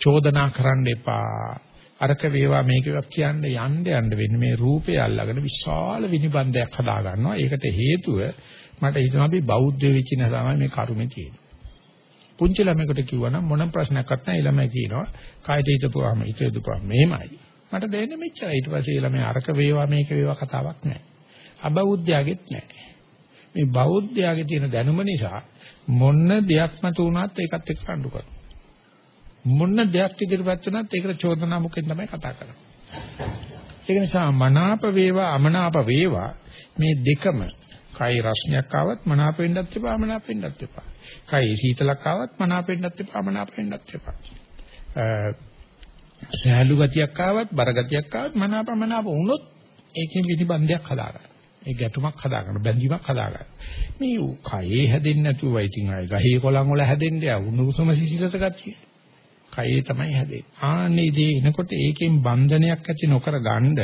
චෝදනා කරන්න එපා. අරක වේවා මේක වේවා කියන්න යන්න යන්න වෙන්නේ මේ රූපය අල්ලගෙන විශාල විනිබන්ධයක් හදා ගන්නවා. ඒකට හේතුව මට හිතෙනවා අපි බෞද්ධ වෙච්ච නිසා තමයි මේ කර්මේ තියෙන්නේ. පුංචි ළමයෙකුට කිව්වනම් මොන ප්‍රශ්නයක්වත් නැහැ ළමයි කියනවා. කායට හිතපුවාම හිත යදුපුවාම මෙහෙමයි. මට දෙන්නේ මෙච්චරයි. ඊට පස්සේ ළමයි අරක වේවා මේක වේවා කතාවක් නැහැ. අබෞද්ධයාගෙත් නැහැ. මේ බෞද්ධයාගේ තියෙන දැනුම නිසා මොන දෙයක් මත උනත් ඒකත් එක්ක රණ්ඩු කරනවා. මොන දෙයක් ඉදිරියපත් වුණත් ඒකට චෝදනා මුකෙන් තමයි කතා කරන්නේ. ඒක නිසා මනාප වේවා අමනාප වේවා මේ දෙකම කයි රස්නයක් ආවත් මනාප වෙන්නත් එපා අමනාප වෙන්නත් එපා. කයි සීතලක් ආවත් මනාප වෙන්නත් එපා අමනාප වෙන්නත් එපා. සහැල්ලු ගතියක් ආවත් බර ගතියක් ආවත් මනාපමනාප වුණොත් ඒකෙන් විනිබන්ධයක් හදාගන්න. ඒ ගැටුමක් හදාගන්න බැඳීමක් හදාගන්න. මේ කයේ හැදෙන්නේ නැතුව ඉතින් අය ගහේ කොළන් වල හැදෙන්නේ උණුසුම සිසිලස ගතිය. කයේ තමයි හැදෙන්නේ. ආන්නේ දේ එනකොට ඒකෙන් බන්ධනයක් ඇති නොකර ගන්න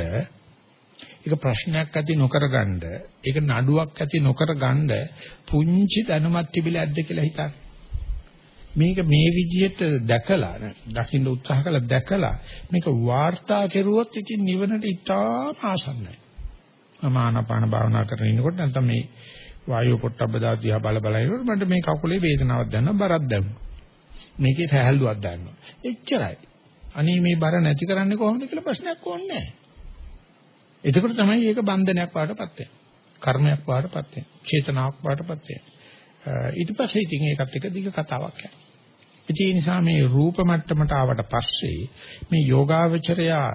ඒක ප්‍රශ්නයක් ඇති නොකර ගන්න ඒක නඩුවක් ඇති නොකර ගන්න පුංචි දැනුමක් තිබිලා ඇද්ද කියලා හිතන්න. මේක මේ විදිහට දැකලා දකින්න උත්සාහ කළා දැකලා මේක වාර්තා කෙරුවොත් ඉතින් නිවනට ඉතාම ආසන්නයි. මම ආනාපාන භාවනා කරගෙන ඉනකොට නැත්නම් මේ වායු පොට්ටබ්බ දාතිය බල බල ඉනකොට මට මේ කකුලේ වේදනාවක් දැනෙනවා බරක් දැනෙනවා. මේකේ සහැල්ලුවක් දැනෙනවා. එච්චරයි. අනේ මේ බර නැති කරන්නේ කොහොමද කියලා ප්‍රශ්නයක් ඕනේ නැහැ. එතකොට තමයි මේක බන්ධනයක් වාටපත් වෙන්නේ. කර්මයක් වාටපත් වෙන්නේ. චේතනාවක් වාටපත් වෙන්නේ. ඊට පස්සේ ඉතින් ඒකත් එක දිග කතාවක් යනවා. ඒ නිසා මේ රූප මට්ටමට ආවට පස්සේ මේ යෝගාවචරයා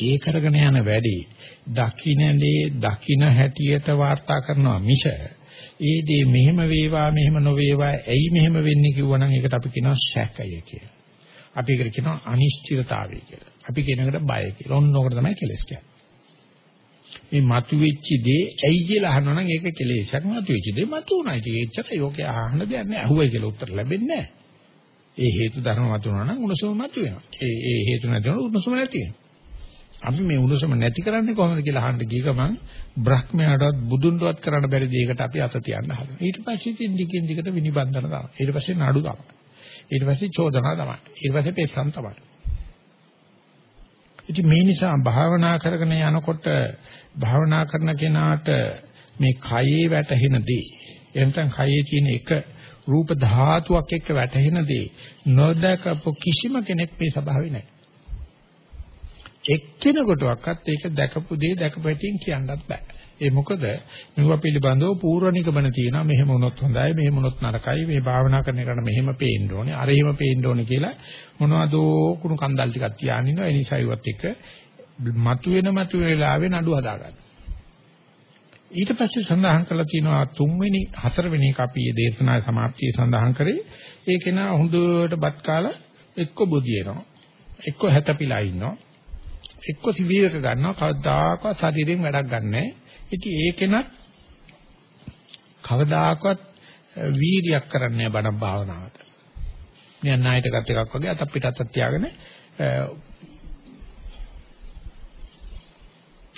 ඒ කරගෙන යන වැඩි දකින්නේ දකින හැටියට වාර්තා කරනවා මිස ඒ දේ මෙහෙම වේවා මෙහෙම නොවේවා ඇයි මෙහෙම වෙන්නේ කිව්වනම් ඒකට අපි කියනවා සැකය කියලා. අපි ඒකට කියනවා අනිශ්චිතතාවය කියලා. අපි කියනකට බය කියලා. ඔන්න ඕකට තමයි කෙලස් කියන්නේ. මේ මතුවෙච්ච දේ ඇයි කියලා අහනවා නම් ඒක කෙලෙසක් මතුවෙච්ච දේ මතුවුණා. ඉතින් ඒච්චර යෝගේ අහන්න දෙයක් නෑ. අහුවයි කියලා උත්තර ලැබෙන්නේ නෑ. ඒ හේතු ධර්ම මතුවනවා නම් උණුසුම මතුවෙනවා. ඒ ඒ හේතු නැතිවෙනවා උණුසුම නැති වෙනවා. අපි මේ උණුසුම නැති කරන්නේ කොහොමද කියලා අහන්න ගිය ගමන් බ්‍රහ්මයාටවත් බුදුන්ටවත් කරන්න බැරි දෙයකට අපි අත තියන්න හදනවා. ඊට පස්සේ ඉතින් දිගින් දිගට විනිබන්ධන තමයි. ඊට පස්සේ නඩු තමයි. ඊට පස්සේ චෝදනා තමයි. ඊට පස්සේ පෙස්සම් තමයි. ඉතින් මේ නිසා භාවනා කරගෙන යනකොට භාවනා කරන කෙනාට මේ කයේ වැටහෙන දේ එතන කයේ තියෙන එක රූප ධාතුවක් එක්ක වැටහෙන දේ නොදකපු කිසිම කෙනෙක් මේ ස්වභාවේ නැහැ. එක්කෙනෙකුටවත් ඒක දැකපු දේ දැකපු හැටින් කියන්නත් බෑ. ඒ මොකද මෙව පිළිබඳව පූර්ව නිගමන තියෙනවා. මෙහෙම වුණොත් හොඳයි මෙහෙම වුණොත් නරකයි. මේ භාවනා කරන එකට මෙහෙම පේන්න ඕනේ. අර එහෙම පේන්න ඕනේ කියලා මොනවදෝ කුණු කන්දල් ටිකක් තියාගෙන ඉන්නවා. ඒ නිසා ඉවත් එක මතුවෙන මතුවෙන වෙලාවේ නඩු හදාගන්න. ඊට පස්සේ සඳහන් කරලා තියෙනවා තුන්වෙනි හතරවෙනි එක අපි මේ දේශනාවේ સમાප්තිය සඳහන් කරේ. ඒක නා හොඳට බත් කාලා එක්ක බුදියනවා. එක්ක හැතපිලා ඉන්නවා. එක්ක සිවියක ගන්නවා කවදාකවත් ශරීරයෙන් වැඩක් ගන්නෑ. ඉතින් ඒකෙනත් කවදාකවත් වීර්යයක් කරන්නේ බණ භාවනාවට. නියන් ණයට ගත් එකක් වගේ අත පිට අතක් තියාගෙන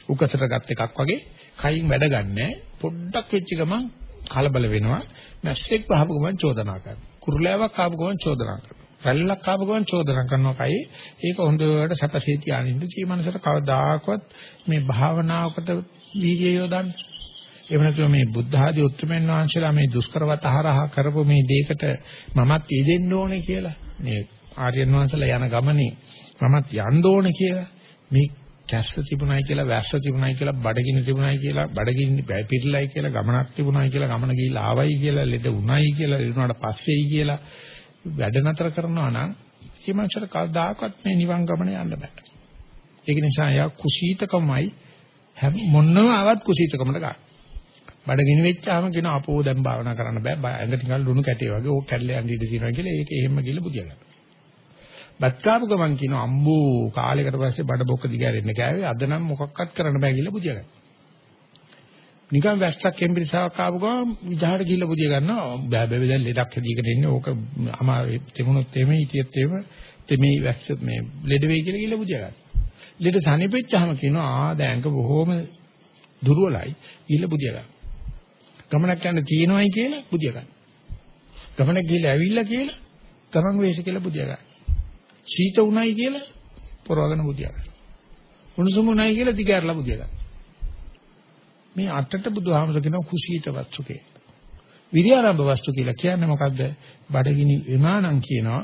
උකසට ගත් එකක් වගේ කයින් වැඩ ගන්නෑ. පොඩ්ඩක් වෙච්ච ගමන් කලබල වෙනවා. මැස්සෙක් වහපු ගමන් චෝදනා කරනවා. කුරුලෑවක් ආපු ගමන් චෝදනා කරනවා. රැල්ලක් ආපු ගමන් චෝදනා කරනවා කයි ඒක හොඳට සැපසේ තියානින්න ජී මනසට කවදාකවත් මේ භාවනාවකට වීර්යය යොදන්න. එහෙම නැත්නම් මේ බුද්ධ ආදී උත්තරමයන් වහන්සේලා මේ දුෂ්කරවත හරහා කරපු මේ දෙයකට මමත් යෙදෙන්න ඕනේ කියලා. මේ ආර්යයන් වහන්සේලා යන ගමනේ මමත් යන්න ඕනේ කියලා. මේ කැස්ස තිබුණයි කියලා වැස්ස තිබුණයි කියලා බඩගිනි තිබුණයි කියලා බඩගිනි පිටිලයි කියලා ගමනක් තිබුණයි කියලා ගමන ගිහිල්ලා ආවයි කියලා ලෙඩ උණයි කියලා ලෙඩ උනාට පස්සේයි කියලා. වැඩ නතර කරනවා නම් ඒ මනුස්සර කවදාකවත් මේ නිවන් ගමන යන්න බෑ. ඒක නිසා යා කුසීතකමයි මොනම ආවත් කුසීතකමකට ගන්න. බඩගිනි වෙච්චාම කියන අපෝ දැන් භාවනා කරන්න බෑ. ඇඟ ටිකක් ලුණු කැටේ වගේ ඕක කැල්ල යන්න ඉඩ තියෙනවා කියලා ඒක එහෙම ගිහලා බුදියා ගන්න. බත් කාපු ගමන් කියන අම්බෝ කාලයකට පස්සේ බඩ බොක්ක දිගහැරෙන්න කෑවේ අද නම් මොකක්වත් කරන්න බෑ කියලා බුදියා ගන්න. නිකන් වැස්සක් එම්බිරිසාවක් ආපු ගමන් විජහාට ගිහිල්ලා බුදියා ගන්නවා. බෑ බෑ දැන් ලෙඩක් හැදීගෙන ඉන්නේ ඕක අමාරු තෙමුණොත් එමේ හිටියත් එම තෙමේ වැස්ස මේ ලෙඩ වෙයි කියලා ගිහිල්ලා බුදියා ගන්න. ලෙඩ සනිපෙච්චාම කියනවා ආ දැන්ක බොහොම දුර්වලයි ගිහිල්ලා බුදියා ගන්න. ගමනක් යන්න තියෙනවයි කියලා බුදියා ගන්න. ගමනක් ගිහිල්ලා ඇවිල්ලා කියලා ගමන් වේශ කියලා බුදියා ගන්න. සීත උණයි කියලා පොරවගෙන බුදියා ගන්න. උණුසුම උණයි කියලා දිගහැරලා බුදියා ගන්න. මේ අටට බුදුහාමර කියනවා කුසීත වස්තුකේ. විරියාරම්භ වස්තු කියලා කියන්නේ මොකද්ද? බඩගිනි විමානම් කියනවා.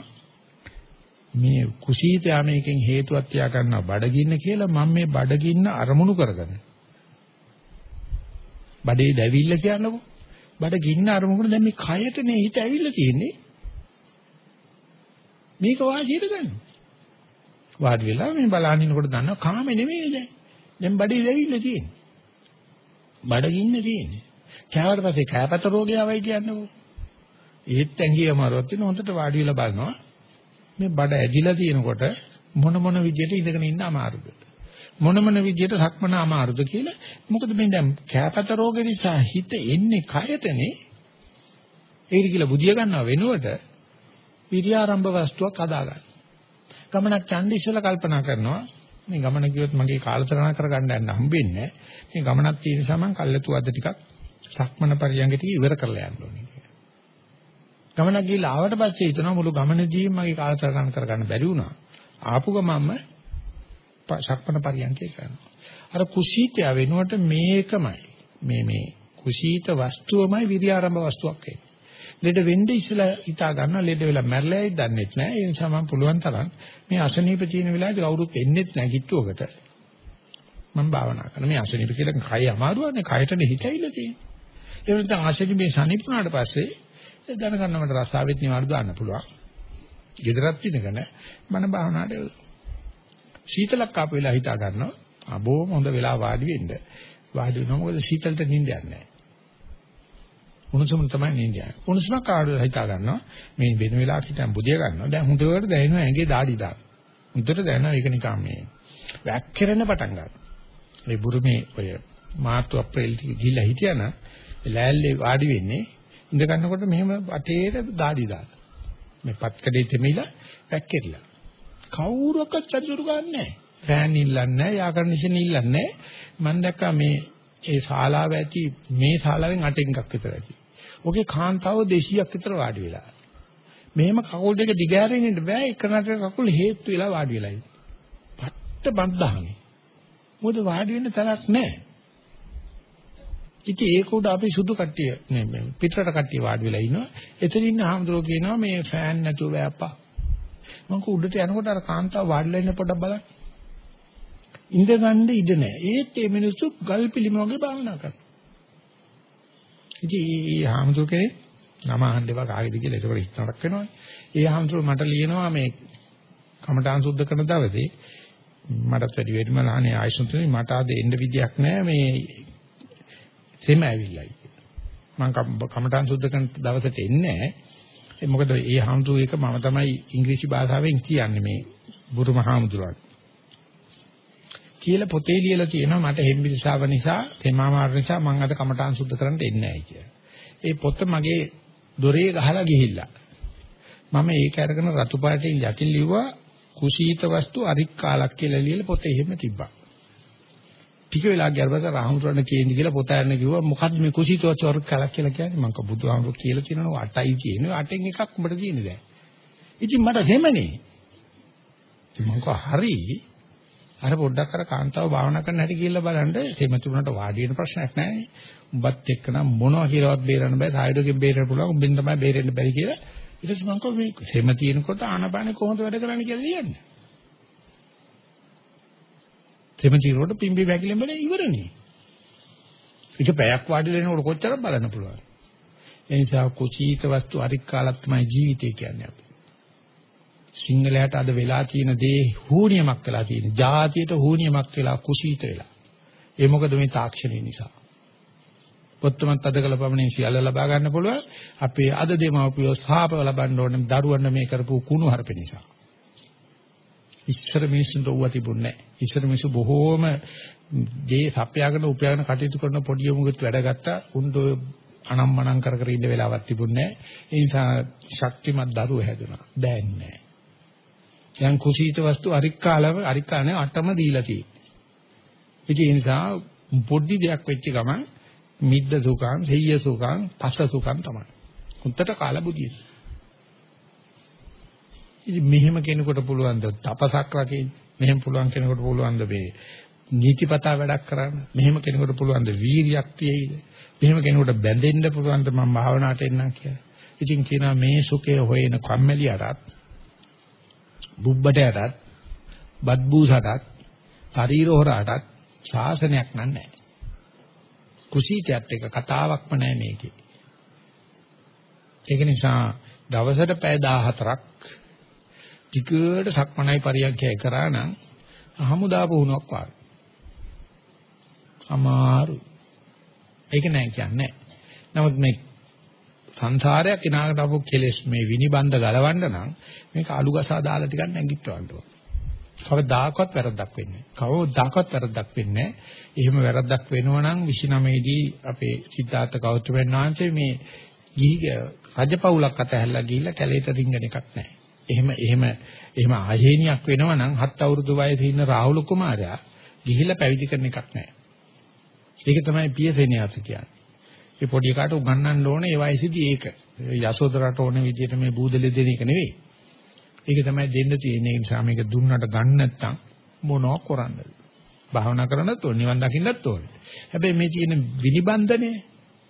මේ කුසීත යමේකින් හේතුවක් තියා ගන්නවා බඩගින්න කියලා මම මේ බඩගින්න අරමුණු කරගෙන. බඩේ දැවිල්ල කියන්නකෝ. බඩගින්න අරමුණු දැන් මේ කයටනේ හිත ඇවිල්ලා තියෙන්නේ. මේක වාසියට ගන්න. වාඩි වෙලා මේ බලහිනකොට දන්නවා කාමේ නෙමෙයි දැන්. දැන් බඩේ දැවිල්ල තියෙන්නේ. බඩගින්න තියෙන්නේ කෑවට පස්සේ කෑපත රෝගය ආවයි කියන්නකෝ ඒත් ඇඟිය අමාරුවක් තියෙන හොඳට වාඩි වෙලා බලනවා මේ බඩ ඇදිලා තියෙනකොට මොන මොන විදියට ඉඳගෙන ඉන්න අමාරුද? මොන මොන විදියට සක්මන අමාරුද කියලා. මොකද මේ දැන් කැපත රෝග නිසා හිත එන්නේ කයටනේ. ඒක කියලා බුදිය ගන්නව වෙනුවට විරියාරම්භ වස්තුවක් හදාගන්න. ගමනක් ඡන්ද ඉස්සලා කල්පනා කරනවා මේ ගමන ගියොත් මගේ කාලසටහන කරගන්න යන්න හම්බෙන්නේ මේ ගමනක් තියෙන නිසා මම කල්ලාතු අද ටිකක් සක්මන පරියංග ටික ඉවර කරලා යන්න ඕනේ කියලා. ගමනක් ගිහලා ආවට පස්සේ හිතනවා මුළු ගමනදීම මගේ කාලසටහන කරගන්න බැරි වුණා. ආපු ගමන්ම සක්මන පරියංගය කරනවා. අර කුසීතය වෙනුවට මේකමයි මේ මේ කුසීත වස්තුවමයි විරියාරම්භ වස්තුවක් වෙන්නේ. ලෙඩ වෙන්න ඉස්සලා හිතා ගන්නවා. ලෙඩ වෙලා මැරලායි දන්නෙත් නෑ. ඒ නිසා මම පුළුවන් තරම් මේ අසනීප තියෙන වෙලාවේදී කවුරුත් එන්නෙත් නෑ කිට්ටුවකට. මම භාවනා කරනවා. මේ අසනීප කියලා කය අමාරුවනේ. කයටනේ හිතයිලා තියෙන්නේ. ඒ වෙනතන අසනීපේ සනීපුණාට පස්සේ දැනගන්න මට රසාවෙත් නිවාඩු දාන්න පුළුවන්. ගෙදරත් ඉඳගෙන මම භාවනාවට සීතලක් ආපු වෙලාව හිතා ගන්නවා. අබෝ හොඳ වෙලා වාඩි වෙන්න. වාඩි වෙනවා මොකද? සීතලට නිින්ද යන්නේ නැහැ උණුසුම තමයි නින්දිය. උණුසුමක් ආවද හිතා ගන්නවා. මේ වෙන වෙලාවක හිටන් බුදිය ගන්නවා. දැන් හුදවට දැනෙනවා ඇඟේ දාඩි දාන. හුදට දැනෙනවා ඒක නිකන් මේ වැක්කිරෙන පටන් ගන්නවා. මේ බුරුමේ ඔය මාර්තු අප්‍රේල් ගිහිල්ලා හිටියනම් ලෑල්ලේ වාඩි වෙන්නේ ඉඳ ගන්නකොට මෙහෙම අතේට දාඩි දාන. මේ පත්කඩේ තෙමිලා වැක්කිරලා. කවුරක්වත් චරිචුරු ගන්නෑ. ෆෑන් ඉල්ලන්නේ නැහැ, යා කන්ඩිෂන් ඉල්ලන්නේ නැහැ. මම දැක්කා මේ ඒ ශාලාව ඇති මේ ශාලාවෙන් අටෙන් එකක් විතර ඇති. ඔගේ කාන්තාව 200ක් විතර වාඩි වෙලා. මෙහෙම කකුල් දෙක දිගෑරෙන් ඉන්න බෑ එකනට කකුල් හේතු වෙලා වාඩි වෙලා ඉන්න. පට්ට බන්දහනේ. මොකද වාඩි වෙන්න තරක් නැහැ. ඉතින් ඒක උඩ අපි සුදු කට්ටිය මේ පිටරට කට්ටිය වාඩි වෙලා ඉනවා. එතන ඉන්න ආම්ද්‍රෝ කියනවා මේ ෆෑන් නැතුව වැප්පා. මම කු උඩට යනකොට අර කාන්තාව වාඩිලා ඉන්න පොඩක් බලන්න. ඉඳ ගන්න ඉඩ නැහැ. ඒත් මේ මිනිස්සු ගල් පිළිම වගේ භාවනා කරනවා. ඉතින් මේ හාමුදුර කෙනෙක් නම අහන්න එපා කාගේද කියලා ඒකට හිතනක් වෙනවනේ. ඒ හාමුදුර මට ලියනවා මේ කමඨාන් සුද්ධ කරන දවසේ මටත් වැඩි වෙඩිම ලහනේ ආයසුතුනේ මට අද එන්න විදියක් නැහැ මේ සෙම ඇවිල්ලායි. මම කමඨාන් සුද්ධ කරන දවසට එන්නේ නැහැ. මොකද ඒ හාමුදුර එක මම තමයි ඉංග්‍රීසි භාෂාවෙන් කියන්නේ මේ බුරුම හාමුදුරන්. කියලා පොතේ ලියලා තියෙනවා මට හෙම්බිරිසාව නිසා තෙමාමාර නිසා මම අද කමඨාන් සුද්ධ කරන්න එන්නේ නැහැ කියලා. ඒ පොත මගේ දොරේ ගහලා ගිහිල්ලා මම ඒක අරගෙන රතු පාටින් යටින් ලිව්වා කුසීත වස්තු අරික්කාලක් කියලා ලියලා පොතේ එහෙම තිබ්බා. ටික වෙලා ගියපස්සේ රාහුන්තරණ කේන්දි කියලා පොත අරගෙන කිව්වා මොකද්ද මේ කුසීත වස්තු අරික්කාලක් කියලා කියන්නේ මම කව බුදුහාමුදුරු කියලා කියනවා අටයි කියන්නේ අටෙන් එකක් උඹට තියෙන්නේ දැන්. ඉතින් මට දෙමනේ. ඉතින් මම හරි අර පොඩ්ඩක් අර කාන්තාව භාවනා කරන්න හැටි කියලා බලන්න තෙමතුනට වාඩි වෙන ප්‍රශ්නයක් නැහැ. උඹත් එක්ක නම් මොනවා කියලාවත් බේරන්න බෑ. සායඩෝගෙන් බේරෙන්න පුළුවන්. උඹෙන් තමයි බේරෙන්න බැරි කියලා. ඊට පස්සේ මම කිව්වා මේ තෙම තියෙනකොට ආනපානෙ කොහොමද වැඩ කරන්නේ කියලා කියන්නේ. තෙම තියෙනකොට පිම්බි වැකිලෙන් බල ඉවරනේ. ඒක පැයක් වාඩි වෙනකොට කොච්චරක් බලන්න පුළුවන්. ඒ නිසා කුසීත වස්තු අරික්කාලක් තමයි ජීවිතය කියන්නේ අපි. සිංහලයට අද වෙලා තියෙන දේ හූනියමක් වෙලා තියෙන. ජාතියට හූනියමක් වෙලා කුසීත වෙලා. ඒ මොකද මේ තාක්ෂණය නිසා. පොත්තමත් අද කළ පමණින් සියල්ල ලබා ගන්න පුළුවන්. අපේ අද දෙමව්පියෝ සාප ලබන්න ඕනේ දරුවන්න මේ කරපු කුණු හරප නිසා. ඉස්සර මිනිස්සුන්ට ඕවා තිබුණේ නැහැ. ඉස්සර මිනිස්සු බොහෝම දේ සපයාගෙන උපයාගෙන කටයුතු කරන පොඩි යමුගෙත් වැඩ ගත්තා. උන්ට අනම්මනම් කර කර ඉන්න වෙලාවක් තිබුණේ නැහැ. ඒ නිසා ශක්තිමත් දරුවෝ හැදුනා. දැන් නැහැ. යම් කුසීත වස්තු අරික්කාලව අරික්කානේ අටම දීලා තියෙන්නේ. ඒ නිසා පොඩි දෙයක් වෙච්ච ගමන් මිද්ද සුඛං, සෙය්‍ය සුඛං, පස්ස සුඛං තමයි. උන්ටට කාල බුදිය. ඉතින් මෙහෙම කෙනෙකුට පුළුවන් ද තපසක් රකින්න. මෙහෙම පුළුවන් කෙනෙකුට පුළුවන් ද මේ නීතිපතා වැඩක් කරන්න. මෙහෙම කෙනෙකුට පුළුවන් ද වීරියක් තියෙයිද? මෙහෙම කෙනෙකුට බැඳෙන්න පුළුවන් ද මම භාවනාවට එන්නම් කියලා. ඉතින් කියනවා මේ සුඛය හොයන කම්මැලියටත් බුබ්බටයටත් බද්බූසටත් ශරීර හොරාටත් ශාසනයක් නෑ. කුසීතයත් එක කතාවක්ම නෑ මේකේ. ඒක නිසා දවසට පැය 14ක් ටිකට සක්මනයි පරියන්ඛය කරා නම් හමුදා පුහුණුවක් වාගේ. අමාරු. ඒක නෑ කියන්නේ. නමුත් මේ සංසාරයක් ඉනාකට අපු කෙලෙස් මේ විනිබන්ධ ගලවන්න නම් මේක අලු ගසා දාලා ටිකක් නැගිටවන්න ඕන. කවදාකවත් වැරද්දක් වෙන්නේ නැහැ. කවදාකවත් වැරද්දක් වෙන්නේ නැහැ. එහෙම වැරද්දක් වෙනවා නම් 29 දී අපේ සිද්ධාර්ථ ගෞතමයන් වහන්සේ මේ ගිහි රජපෞලක් අතහැරලා ගිහිල්ලා කැලේට රින්ගන එකක් නැහැ. එහෙම එහෙම එහෙම ආහේනියක් වෙනවා නම් හත් අවුරුදු වයසේ ඉන්න රාහුල කුමාරයා ගිහිල්ලා පැවිදි කරන එකක් නැහැ. ඒක තමයි පියසෙනියත් කියන්නේ. ඒ පොඩි කාට උගන්වන්න ඕනේ ඒ වයසේදී ඒක. යසෝදරට ඕන විදිහට මේ බූදලෙ දෙන එක නෙවෙයි. ඒක තමයි දෙන්න තියෙන්නේ. ඒ නිසා මේක දුන්නට ගන්න නැත්නම් මොනව කරන්නද? භාවනා කරන්නත් ඕනේ, නිවන් දකින්නත් ඕනේ. හැබැයි මේ තියෙන විනිබන්ධනේ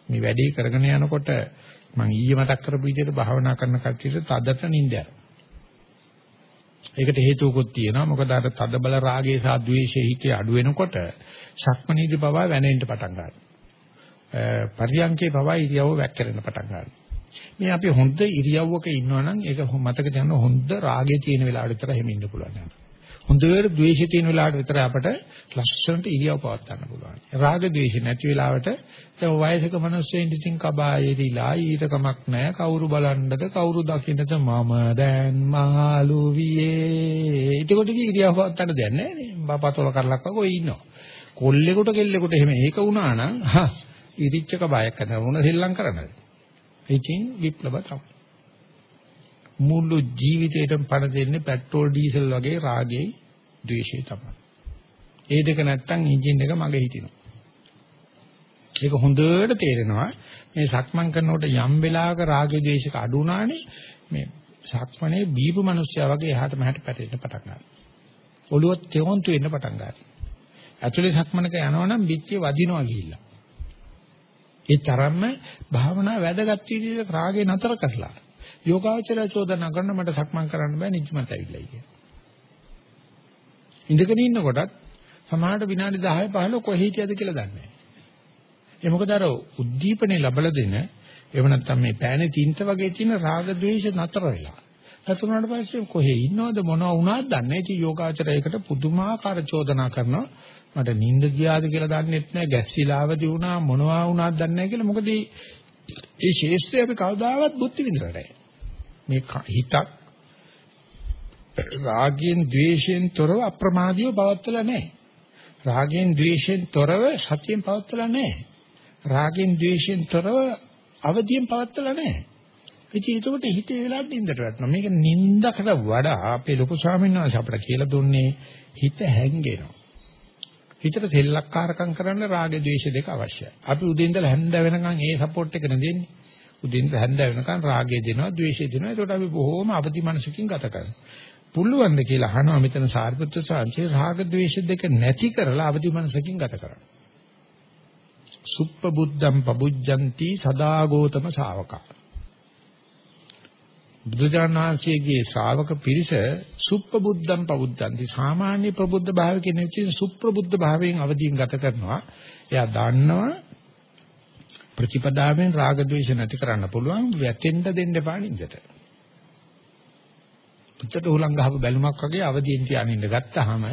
මේ වැඩේ කරගෙන යනකොට මම ඊයේ මතක් කරපු විදිහට භාවනා කරන කට්ටියට තදට නිින්දයක්. ඒකට හේතුවකුත් තියෙනවා. මොකද අර තද බල රාගයේ සහ ද්වේෂයේ හිතේ අඩු වෙනකොට ශක්මනීදී පවා වැනෙන්න පටන් ගන්නවා. පරියංකේ පවා ඉරියව්ව වැක්කරෙන්න පටන් ගන්නවා. මේ අපි හොඳ ඉරියව්වක ඉන්නවා නම් ඒක මතක තියාගන්න හොඳ රාගයේ තියෙන වෙලාවට විතර එහෙම ඉන්න පුළුවන්. හොඳට ද්වේෂයේ තියෙන වෙලාවට විතර අපට ලස්සනට ඉරියව් පවත් ගන්න පුළුවන්. රාග ද්වේෂ නැති වෙලාවට දැන් වයසක මිනිස්සුන් ඉතින් කබායේදීලා ඊට කමක් නැහැ. කවුරු බලන්නද කවුරු දකින්නද මම දැන් මහලු වියේ. ඒකකොට ඉරියව් පවත් ගන්න දෙයක් නැහැ නේ. බපතොල කරලක් වගේ ඉන්නවා. කොල්ලෙකුට කෙල්ලෙකුට එහෙම ඒක වුණා නම් හා ඉරිච්ච කබායක් හදන මොන සෙල්ලම් කරන්නද? ඉතින් විප්ලව තමයි. මුළු ජීවිතේටම පණ දෙන්නේ පෙට්‍රෝල් ඩීසල් වගේ රාගයේ ද්වේෂය තමයි. ඒ දෙක නැත්තම් එන්ජින් එක මගේ හිටිනවා. ඒක හොඳට තේරෙනවා මේ සක්මන් කරනකොට යම් වෙලාවක රාගය ද්වේෂක අඩු වුණානේ මේ සක්මනේ බීපු මිනිස්සයා වගේ එහාට මෙහාට පැටලෙන්න පටන් ගන්නවා. ඔළුව තෙවන්තු වෙන්න පටන් ගන්නවා. ඇතුලේ සක්මනක යනවනම් පිටියේ වදිනවා ගිහිල්ලා. ඒ තරම්ම භාවනා වැදගත් විදිහට රාගේ නතර කරලා යෝගාචරය චෝදනා කරන මට සක්මන් කරන්න බෑ නිදිමත ඇවිල්ලා කියන. ඉඳගෙන ඉන්නකොටත් සමහරට විනාඩි 10 15 කොහේ හිටියද කියලා දන්නේ නැහැ. ඒ මොකද අර උද්දීපනේ ලැබලා දෙන එහෙම නැත්නම් මේ පෑනේ තින්ත වගේ තියෙන රාග ద్వේෂ නතර වෙලා. නැතුණාට පස්සේ කොහේ ඉන්නවද මොනව වුණාද දන්නේ නැහැ. ඉතින් යෝගාචරයකට පුදුමාකාර චෝදනා කරනවා. මට නිින්ද ගියාද කියලා දන්නෙත් නැහැ ගැස්සිලාවදී වුණා මොනවා වුණාද දන්නේ නැහැ කියලා. මොකද මේ ශේෂ්ත්‍රය අපි කවදාවත් බුද්ධ විඳලා නැහැ මේ හිතක් රාගයෙන් ද්වේෂයෙන් තොරව අප්‍රමාදීව පවත්වලා නැහැ රාගයෙන් ද්වේෂයෙන් තොරව සතියෙන් පවත්වලා නැහැ රාගයෙන් ද්වේෂයෙන් තොරව අවදියෙන් පවත්වලා නැහැ ඉතින් ඒකට හිතේ වෙලාවට නින්දට වැටෙනවා. මේක නින්දකට වඩා අපේ ලොකු ස්වාමීන් වහන්සේ අපට කියලා දුන්නේ හිත හැංගෙනවා. හිතට සෙල්ලක්කාරකම් කරන්න රාග ද්වේෂ දෙක අවශ්‍යයි. අපි උදේ ඉඳලා හැන්ද වෙනකන් ඒ සපෝට් එක නෙදෙන්නේ. උදේ ඉඳලා හැන්ද වෙනකන් රාගය දෙනවා, ද්වේෂය දෙනවා. ඒකට අපි බොහෝම අවදි මනසකින් ගත කරනවා. පුළුවන් ද කියලා අහනවා මෙතන සාරිපුත්‍ර සාංශේ රාග ද්වේෂ දෙක නැති කරලා අවදි මනසකින් ගත කරනවා. සුප්පබුද්ධම් පබුජ්ජಂತಿ සදා ගෝතම ශාවකා බුදුජානනාංශයේගේ ශ්‍රාවක පිරිස සුප්පබුද්ධම් පවුද්දන්ති සාමාන්‍ය ප්‍රබුද්ධ භාවයකින් නෙවෙයි සුප්‍රබුද්ධ භාවයෙන් අවදීන් ගත කරනවා. එයා දන්නවා ප්‍රතිපදාවෙන් රාග ద్వේෂ නැති කරන්න පුළුවන් වැටෙන්න දෙන්න එපා නින්දට. පුතට උලං ගහපු බැලුමක් වගේ අවදීන් තියාගෙන ඉඳ ගත්තාම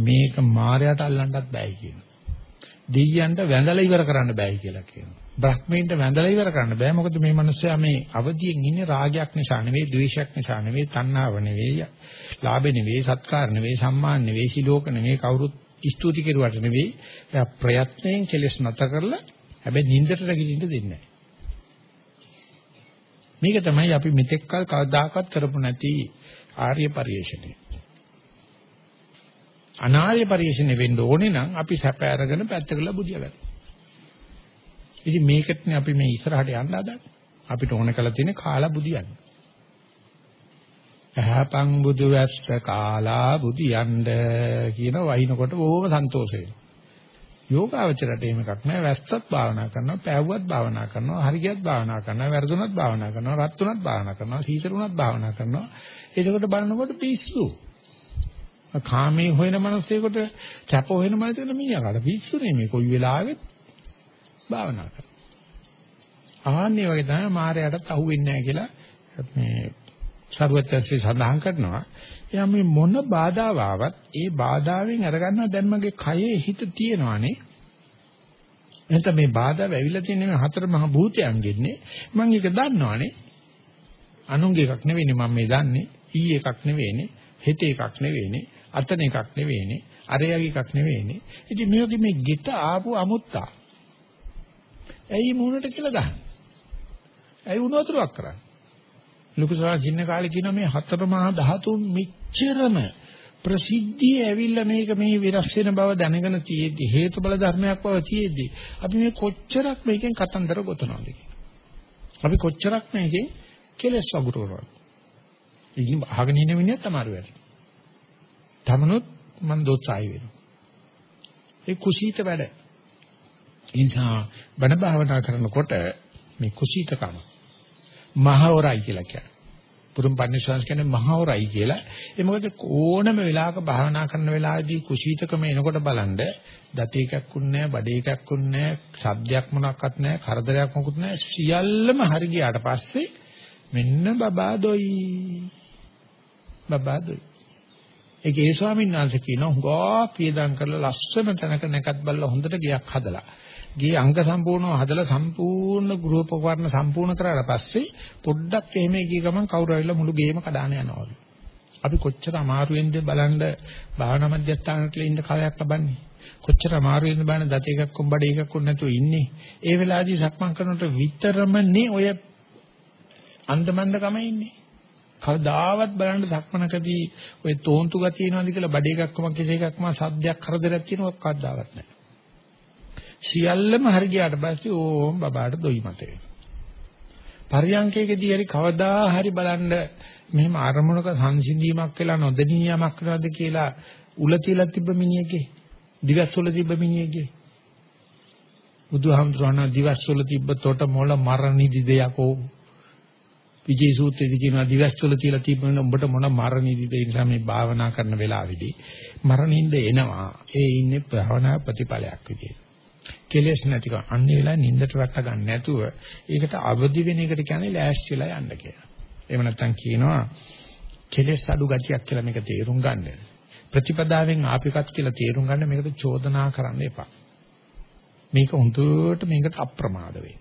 මේක මායයට අල්ලන්නත් බෑ කියනවා. දෙයියන්ට වැඳලා ඉවර කරන්න බෑ කියලා කියනවා. බ්‍රහ්මීන්ට වැඳලා ඉවර කරන්න බෑ මොකද මේ මිනිස්සයා මේ අවදියෙන් ඉන්නේ රාගයක් නිසා නෙවෙයි, ද්වේෂයක් නිසා නෙවෙයි, තණ්හාව නෙවෙයි, ලාභ නෙවෙයි, සත්කාර නෙවෙයි, සම්මාන නෙවෙයි, සිලෝක නෙවෙයි, කවුරුත් ස්තුති කෙරුවට නෙවෙයි. එයා ප්‍රයත්නයෙන් කෙලෙස් නැත කරලා හැබැයි නින්දට රැගින්න දෙන්නේ මේක තමයි අපි මෙතෙක් කල් කවදාකවත් කරපු නැති ආර්ය පරිශ්‍රණය. අනාර්ය පරිශ්‍රණය වෙන්න ඕනේ නම් අපි සැප අරගෙන පැත්තකලා බුදියා ගන්න. ඉතින් මේකටනේ අපි මේ ඉස්සරහට යන්න හදන්නේ. අපිට ඕන කරලා තියෙන්නේ කාලා බුදියන්න. ඇහපං බුදු වැස්ස කාලා බුදියන්න කියන වහිනකොට බොහොම සන්තෝෂ වෙනවා. යෝගාවචරයට එහෙම එකක් නෑ වැස්සත් භාවනා කරනවා පෑවුවත් භාවනා කරනවා හරියට භාවනා කරනවා වැරදුනත් භාවනා කරනවා රත්තුනත් භාවනා කරනවා සීතලුනත් භාවනා කරනවා එතකොට බලනකොට පිස්සු කාමයේ හොයන මනසෙකට කැප හොයන මනසෙකට මීයාකට පිස්සුනේ මේ කොයි වෙලාවෙත් භාවනා කරනවා. ආන්නේ වගේ තමයි මායයටත් අහුවෙන්නේ නැහැ කියලා මේ සර්වත්‍යංශي සඳහන් කරනවා. එයා මේ මොන බාධාව ආවත් ඒ බාධාවෙන් අරගන්නවා දැන් මගේ කයේ හිත තියෙනවානේ. එතන මේ බාධා වැවිලා තියෙන මේ හතර මහ භූතයන්ගෙන්නේ මම ඒක දන්නවානේ. අනුන්ගේ එකක් නෙවෙයිනේ මම මේ දන්නේ. ඊ එකක් නෙවෙයිනේ. හෙට එකක් නෙවෙයිනේ. අතන එකක් නෙවෙයිනේ. අරයගේ එකක් නෙවෙයිනේ. ඉතින් මේ වගේ මේ ගෙට ආපු අමුත්තා. ඇයි මූණට කියලා ගහන්නේ? ඇයි උණු වතුරක් කරන්නේ? ලොකු සාජින්න කාලේ කියන මේ හතර මහා ධාතුන් මෙච්චරම ප්‍රසිද්ධිය ඇවිල්ලා මේක මේ විරස් වෙන බව දැනගෙන තියෙද්දි හේතුබල ධර්මයක් බව තියෙද්දි අපි මේ කොච්චරක් මේකෙන් කතන්දර ගොතනවද අපි කොච්චරක් මේකෙන් කෙලස් වගුරුවනවද ඉතින් අහගෙන ඉන්න මිනිහත් අමාරු වැඩි. තමනුත් මන් දොස්සයි වෙනවා. ඒ කුසීත වැඩ. ඒ නිසා බණ භාවනා කරනකොට මේ කුසීතකම මහවරයි කියලා කියන්නේ. පුරුම් පන්සිවාංශ කියන්නේ මහවරයි කියලා. ඒ මොකද ඕනම වෙලාවක භාවනා කරන වෙලාවේදී කුසීතකම එනකොට බලන්න දති එකක්කුත් නැහැ, බඩේ එකක්කුත් නැහැ, ශබ්දයක් මොනක්වත් නැහැ, කරදරයක් මොකුත් නැහැ. සියල්ලම හරි ගියාට පස්සේ මෙන්න බබා දොයි. බබා දොයි. ඒක ඒ ස්වාමීන් වහන්සේ කියන හුඟා පියදම් කරලා ලස්සන තැනක නැකත් බලලා හොඳට ගියක් හදලා ගේ අංග සම්පූර්ණව හදලා සම්පූර්ණ ගෘහෝපකරණ සම්පූර්ණ කරාට පස්සේ පොඩ්ඩක් එහෙම ගිය ගමන් කවුරු ආවිල්ලා මුළු ගේම කඩාන යනවලු. අපි කොච්චර අමාරුවෙන්ද බලන්න භාවනා මධ්‍යස්ථානවල ඉන්න කාලයක් ලබන්නේ. කොච්චර අමාරුවෙන්ද බලන්න දත එකක් කොම්බඩ එකක් කොන් නැතුව ඉන්නේ. ඒ වෙලාවේදී සක්මන් කරනකොට විතරමනේ ඔය අන්දමන්ද කම ඉන්නේ. කවදාවත් බලන්න සක්මනකදී ඔය තෝන්තු ගතිය එනවාද කියලා බඩේ එකක්ම කෙසේ එකක්ම සද්දයක් කරදරයක් තියෙනවා කවදාවත් නැහැ. සියල්ලම හරි ගියාට පස්සේ ඕම් බබාට දොයි මතේ. පරියංකයකදී හරි කවදා හරි බලන්න මෙහෙම අරමුණක සංසිඳීමක් වෙලා නොදෙනියමක් වෙනවද කියලා උල තියලා තිබ්බ මිනිහගේ දිවස්වල තිබ්බ මිනිහගේ බුදුහාමුදුරණ දිවස්වල තිබ්බ තොට මොළ මරණිදි දෙයකෝ විජේ සූත්‍රයේදී කියනවා දිවස්වල කියලා තිබුණ උඹට මොන මරණිදිද ඒ නිසා මේ භාවනා කරන වෙලාවේදී මරණින්ද එනවා. ඒ ඉන්නේ භාවනා ප්‍රතිඵලයක් විදියට. කෙලෙස් නැතික අන්නේ වෙලාවේ නින්දට වට ගන්න නැතුව ඒකට අවදි වෙන එකට කියන්නේ ලෑස්තිලා යන්න කියලා. එහෙම නැත්නම් කියනවා කෙලෙස් අඩු ගතියක් කියලා මේක තේරුම් ගන්න. ප්‍රතිපදාවෙන් ආපිකත් කියලා තේරුම් ගන්න මේකට චෝදනා කරන්න එපා. මේක හොඳට මේකට අප්‍රමාද වෙන්න.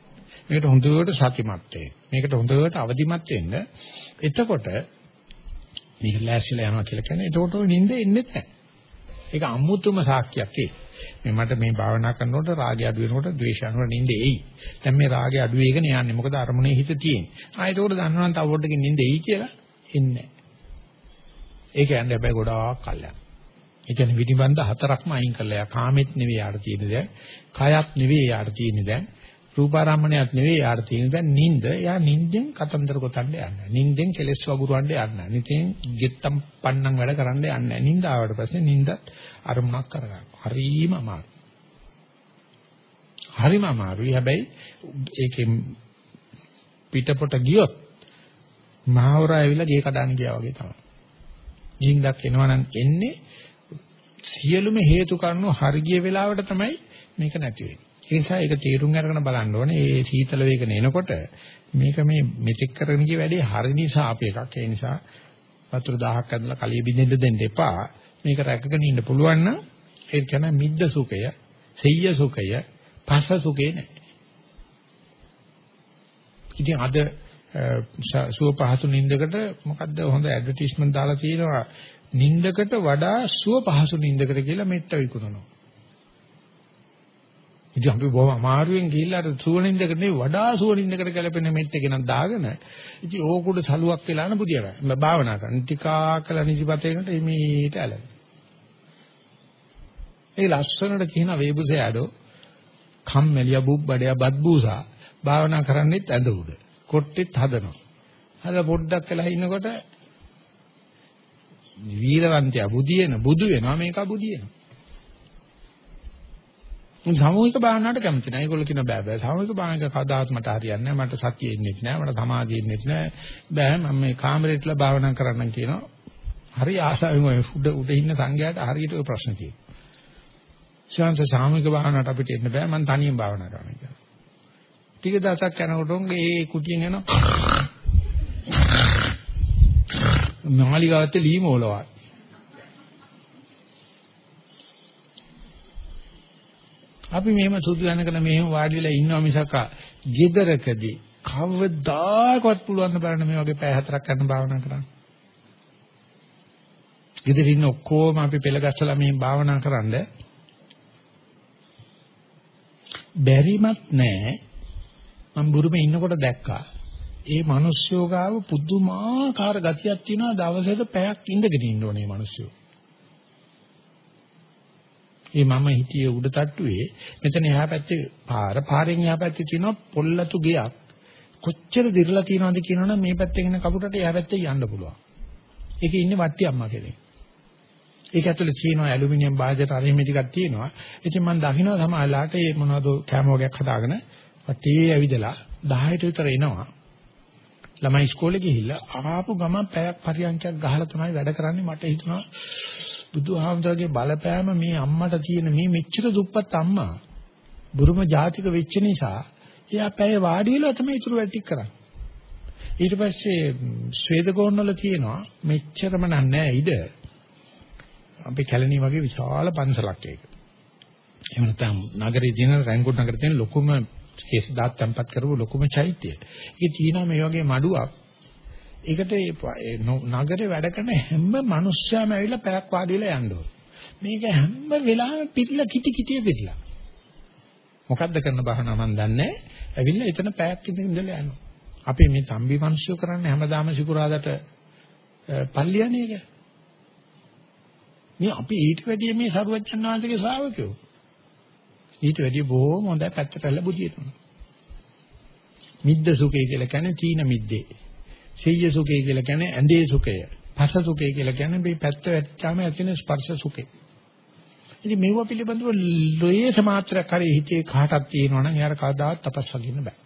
මේකට හොඳට සතිමත් වෙන්න. මේකට හොඳට අවදිමත් වෙන්න. එතකොට මේක ලෑස්තිලා යනවා කියලා කියන්නේ එතකොට ඔය නිින්ද එන්නේ නැහැ. ඒක අමුතුම සාක්ෂියක් ඒ. මේ මට මේ භාවනා කරනකොට රාගය අඩු වෙනකොට ද්වේෂය අනුව නිින්ද එයි. දැන් මේ රාගය අඩු වෙගෙන යන්නේ. මොකද අරමුණේ හිත තියෙන්නේ. ආ ඒකෝට දන්නවනම් තව පොඩ්ඩකින් නිින්ද එයි කියලා එන්නේ නැහැ. ඒක යන්නේ හැබැයි ගොඩාක් කල්යන. ඒ කියන්නේ විනිබන්ධ හතරක්ම අයින් කළා. යා කාමෙත් නෙවෙයි යාට තියෙන්නේ දැන්. කයත් නෙවෙයි යාට තියෙන්නේ දැන්. රූපාරම්මණයක් නෙවෙයි යාර තියෙන දැන් නිින්ද. යා නිින්දෙන් කතන්දර ගොතන්න යන්නේ නිින්දෙන් කෙලස් වගුරවන්න යන්නේ නිතින් ගෙත්තම් පන්නම් වැඩ කරන්න යන්නේ නිින්ද ආවට පස්සේ නිින්ද අරමුණක් කරගන්න හරිම අමාරු හරිම අමාරුයි. හැබැයි ඒකෙන් පිටපොට ගියොත් මහවර ඇවිල්ලා ගේ කඩන්න ගියා වගේ තමයි. නිින්දක් එනවනම් එන්නේ සියලුම හේතු කාරණා හරිය වෙලාවට තමයි මේක නැති වෙන්නේ. ඒ නිසා ඒක තීරුම් අරගෙන බලන්න ඕනේ. මේ සීතල වේගන එනකොට මේක මේ මෙතෙක් කරගෙන ගිය වැඩේ හරි නිසා අපි එකක්. ඒ නිසා වතුර 1000ක් ඇදලා කලිය බින්දෙන්න දෙන්න එපා. මේක රැකගෙන ඉන්න පුළුවන් නම් ඒ කියන්නේ මිද්ද සුඛය, සෙය්‍ය සුඛය, පස සුඛේ නෑ. ඉතින් අද සුව පහසු නින්දකට මොකද්ද හොඳ ඇඩ්වර්ටයිස්මන්ට් දාලා තියෙනවා නින්දකට වඩා සුව පහසු නින්දකට කියලා මෙත්ත විකුණනවා. ඉතින් අපි බොහොම අමාරුවෙන් ගිහිල්ලා අර සුවනින්දකට නෙවෙයි වඩා සුවනින්දකට ගැලපෙන මෙට් එකක් දාගෙන ඉතින් ඕකුඩ සලුවක් වෙලා න බුදියා ගන්න. මම භාවනා කරන ටිකා කළ නිදිපතේකට එමීට ඇල. ඒ ලස්සනට කියන වේබුසේ ඇඩෝ කම්මැලිය බුබ්බඩය බද්බූසා භාවනා කරන්නෙත් ඇඳ උඩ. කොට්ටෙත් හදනවා. හදලා පොඩ්ඩක් වෙලා ඉන්නකොට වීරවන්තයා බුදියන බුදු වෙනවා මේක බුදියනවා. සාමූහික භාවනාවට කැමති නැහැ. ඒගොල්ලෝ කියන බෑ බෑ. සාමූහික භාවනාවක කවදාත් මට හරියන්නේ නැහැ. මට සතිය එන්නේ නැහැ. මට සමාධිය එන්නේ නැහැ. බෑ මම මේ කාමරේටලා භාවනා කරන්න කියනවා. හරි ආසාවෙන් ඔය උඩ උඩ ඉන්න සංඝයාට හරියට ඔය ප්‍රශ්න තියෙනවා. ශාන්ත සාමූහික භාවනාවට අපිට එන්න බෑ. මම තනියෙන් භාවනා කරන්න කියලා. ටික දවසක් යනකොට උන්ගේ ඒ කුටියෙන් එනවා. මාලිගාවත්තේ ලීමෝලවා. අපි මෙහෙම සුදු වෙනකන මෙහෙම වාඩි වෙලා ඉන්නවා මිසක් ගෙදරකදී කවදාකවත් පුළුවන් බලන්න මේ වගේ පැය හතරක් කරන භාවනා කරන්න. ගෙදර ඉන්න ඔක්කොම අපි පෙළ ගැස්සලා මේ භාවනා කරන්න බැරිමත් නැහැ. මම බුරුමේ ඉන්නකොට දැක්කා. ඒ මිනිස්සු ගාව පුදුමාකාර ගතියක් තියෙනවා දවසට පැයක් ඉඳගෙන ඉන්න ඕනේ මිනිස්සු. ඒ මම හිටියේ උඩ තට්ටුවේ මෙතන එහා පැත්තේ පාර පාරෙන් එහා පැත්තේ තියෙනවා පොල්ලතු ගියක් කොච්චර දිරලා තියෙනවද කියනවනම් මේ පැත්තේ ඉන්න කපුටට එහා පැත්තේ යන්න පුළුවන්. ඒකේ ඉන්නේ වට්ටි අම්මා කෙනෙක්. ඒක ඇතුලේ තියෙනවා ඇලුමිනියම් බාජට අර එහෙම ටිකක් තියෙනවා. ඉතින් මම දකින්න සමහරලාට මේ මොනවද කැම වගේක් හදාගෙන වටේ ඇවිදලා 10ට විතර එනවා. ළමයි ඉස්කෝලේ ගිහිල්ලා ආපු ගමන් පැයක් පරියන්කයක් ගහලා තමයි වැඩ කරන්නේ මට හිතුණා බුදුහාමුදුරගේ බලපෑම මේ අම්මට තියෙන මේ මෙච්චර දුප්පත් අම්මා බුරුම ජාතික වෙච්ච නිසා එයා පැය වාඩි වෙලා තමයි ඉතුරු වැඩ ටික කරන්නේ. ඊට පස්සේ ස්වේදගෝණ වල තියෙනවා මෙච්චරම නෑ ඉඩ. අපි කැලණි වගේ විශාල පන්සලක් ඒක. එහෙම නැත්නම් නගරයේ තියෙන රැංගුන් නගරේ තියෙන ලොකුම කේස් දාත් තැම්පත් කරපු ලොකුම චෛත්‍යය. ඒකේ තියෙනවා මේ වගේ මඩුවක්. ඒකට නගරේ වැඩ කරන හැම මිනිස්සයාම ඇවිල්ලා පැයක් වාඩි වෙලා යන්න ඕන. මේක හැම වෙලාවෙම පිටිලා කිටි කිටිය පිටිලා. මොකද්ද කරන බහන මන් දන්නේ. ඇවිල්ලා එතන පැයක් ඉඳලා යනවා. අපි මේ තම්බි මිනිස්සු කරන්නේ හැමදාම සිකුරාදට පල්ලියනේ ඒක. මේ අපි ඊට වැඩිය මේ සරුවච්චන් වහන්සේගේ ශ්‍රාවකයෝ. ඊට වැඩිය බොහොම හොඳයි පැත්තටලා බුදියතුන. මිද්ද සුඛය කියලා කියන්නේ තීන මිද්දේ. සෙය්‍ය සුඛය කියලා කියන්නේ ඇඳේ සුඛය. පස සුඛය කියලා කියන්නේ මේ පැත්ත වැට්ටාම ඇතින ස්පර්ශ සුඛය. ඉතින් මේව පිළිබඳව ලෝයේ මාත්‍රයක් හරි හිතේ කාටක් තියෙනවා නම් එයාට කවදාවත් තපස් වගින්න බෑ.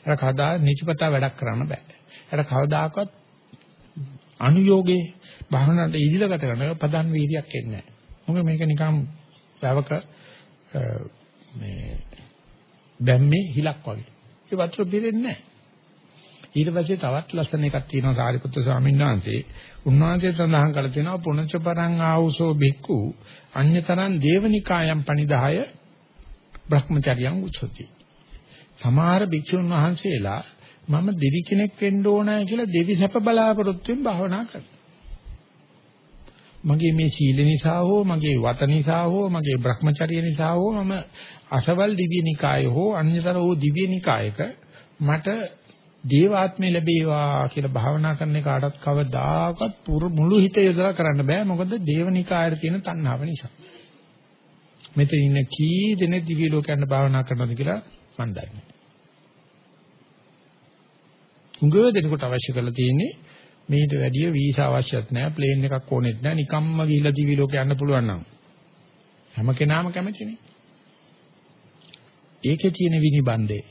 එයාට කවදා නිචපතා වැඩක් කරන්න බෑ. එයාට කවදාකවත් අනුയോഗේ භාවනාවට ඉදිරියට ගත කරන පදන් වීර්යයක් එන්නේ නැහැ. මොකද මේක නිකම් වැවක මේ බැම්මේ හිලක් වගේ. ඒ වතුර පිරෙන්නේ නැහැ. ඊට පස්සේ තවත් ලස්සන එකක් තියෙනවා සාරිපුත්‍ර ස්වාමීන් වහන්සේ. උන්වහන්සේ සඳහන් කළ තියෙනවා පුණච පරං ආවුසෝ බික්කු අඤ්‍යතරං දේවනිකායම් පනිදාය බ්‍රහ්මචර්යං උච්චති. සමහර භික්ෂුන් වහන්සේලා මම දෙවි කෙනෙක් වෙන්න ඕනයි කියලා දෙවි සැප බලාපොරොත්තු වෙන භාවනා කරනවා. මගේ මේ සීල නිසා හෝ මගේ වත නිසා හෝ මගේ Brahmacharya නිසා හෝ මම අසවල් දිව්‍යනිකාය හෝ අන්‍යතර හෝ දිව්‍යනිකායක මට දේවාත්මය ලැබේවා කියලා භාවනා කරන කාටත් කවදාකවත් මුළු හිත යොදලා කරන්න බෑ මොකද දේවනිකායේ තියෙන තණ්හාව නිසා. මෙතන ඉන්න කී දෙනෙක් දිව්‍ය ලෝකයන් භාවනා කරනවද කියලා මම දන්නේ. උංගව දෙනකොට අවශ්‍ය කරලා තියෙන්නේ මේට වැඩිය වීසා අවශ්‍යත් නැහැ ප්ලේන් එකක් ඕනෙත් නැහැ නිකම්ම ගිහිල්ලා දිවි ලෝකේ යන්න පුළුවන් නම් හැම කෙනාම කැමතිනේ ඒකේ තියෙන විනිබන්දේ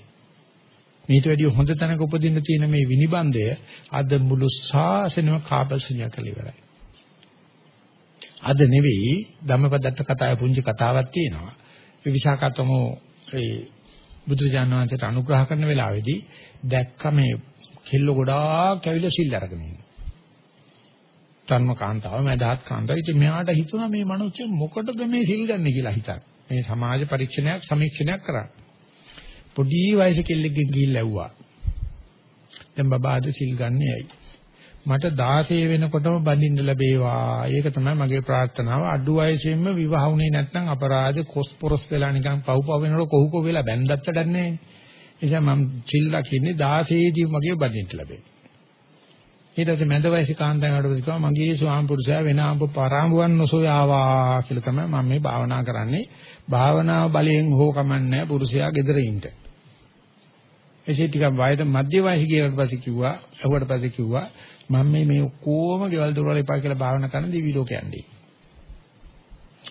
මේට වැඩිය හොඳ තැනක උපදින්න තියෙන මේ විනිබන්දය අද මුළු ශාසනයම කාබල්සනිය කළ ඉවරයි අද නෙවෙයි ධම්මපදත්ත කතාවේ පුංචි කතාවක් තියෙනවා ඒ විසාකතම ඒ බුදුරජාණන් වහන්සේට අනුග්‍රහ කරන වෙලාවේදී දැක්ක මේ කෙල්ල ගොඩාක් ඇවිල්ලා සිල් අරගෙන ඉන්නේ තන්ම කාන්තාව මැදහත් කාන්තාව. ඉතින් මෙයාට හිතුණා මේ මිනිස්සු මොකටද මේ සිල් ගන්න කියලා හිතක්. මේ සමාජ පරීක්ෂණයක් සමීක්ෂණයක් කරා. පොඩි වයසේ කෙල්ලෙක්ගෙන් ගිහිල්ලා ඇව්වා. දැන් බබාද සිල් ගන්නේ ඇයි? මට 16 වෙනකොටම බඳින්න ලැබේවා. ඒක තමයි මගේ ප්‍රාර්ථනාව. අඩු වයසෙන්ම විවාහ වුණේ නැත්නම් අපරාධ කොස්පොරස් වෙලා නිකන් පව් පව් වෙනකොට කොහු කොහු වෙලා බැන්දත් වැඩක් නැහැ. ඒ නිසා මම සිල් ලකින්නේ 16 දී මගේ බඳින්න ලැබේ. ඊට පස්සේ මැද වයසේ කාන්තාවකට කිව්වා මගේ ස්වාම පුරුෂයා වෙන අඹ පරාඹුවන් නොසොයාවා කියලා තමයි මම මේ භාවනා කරන්නේ. භාවනාව බලයෙන් හෝ කමන්නේ පුරුෂයා gedera ඉන්න. එසේ ටිකක් වයද මධ්‍ය වයසේ ගියාට පස්සේ කිව්වා, ඇහුවට පස්සේ කිව්වා මම මේ මේ ඔක්කොම ගෙවල් දොරවල් එපා කියලා භාවනා කරන දිවි ලෝක යන්නේ.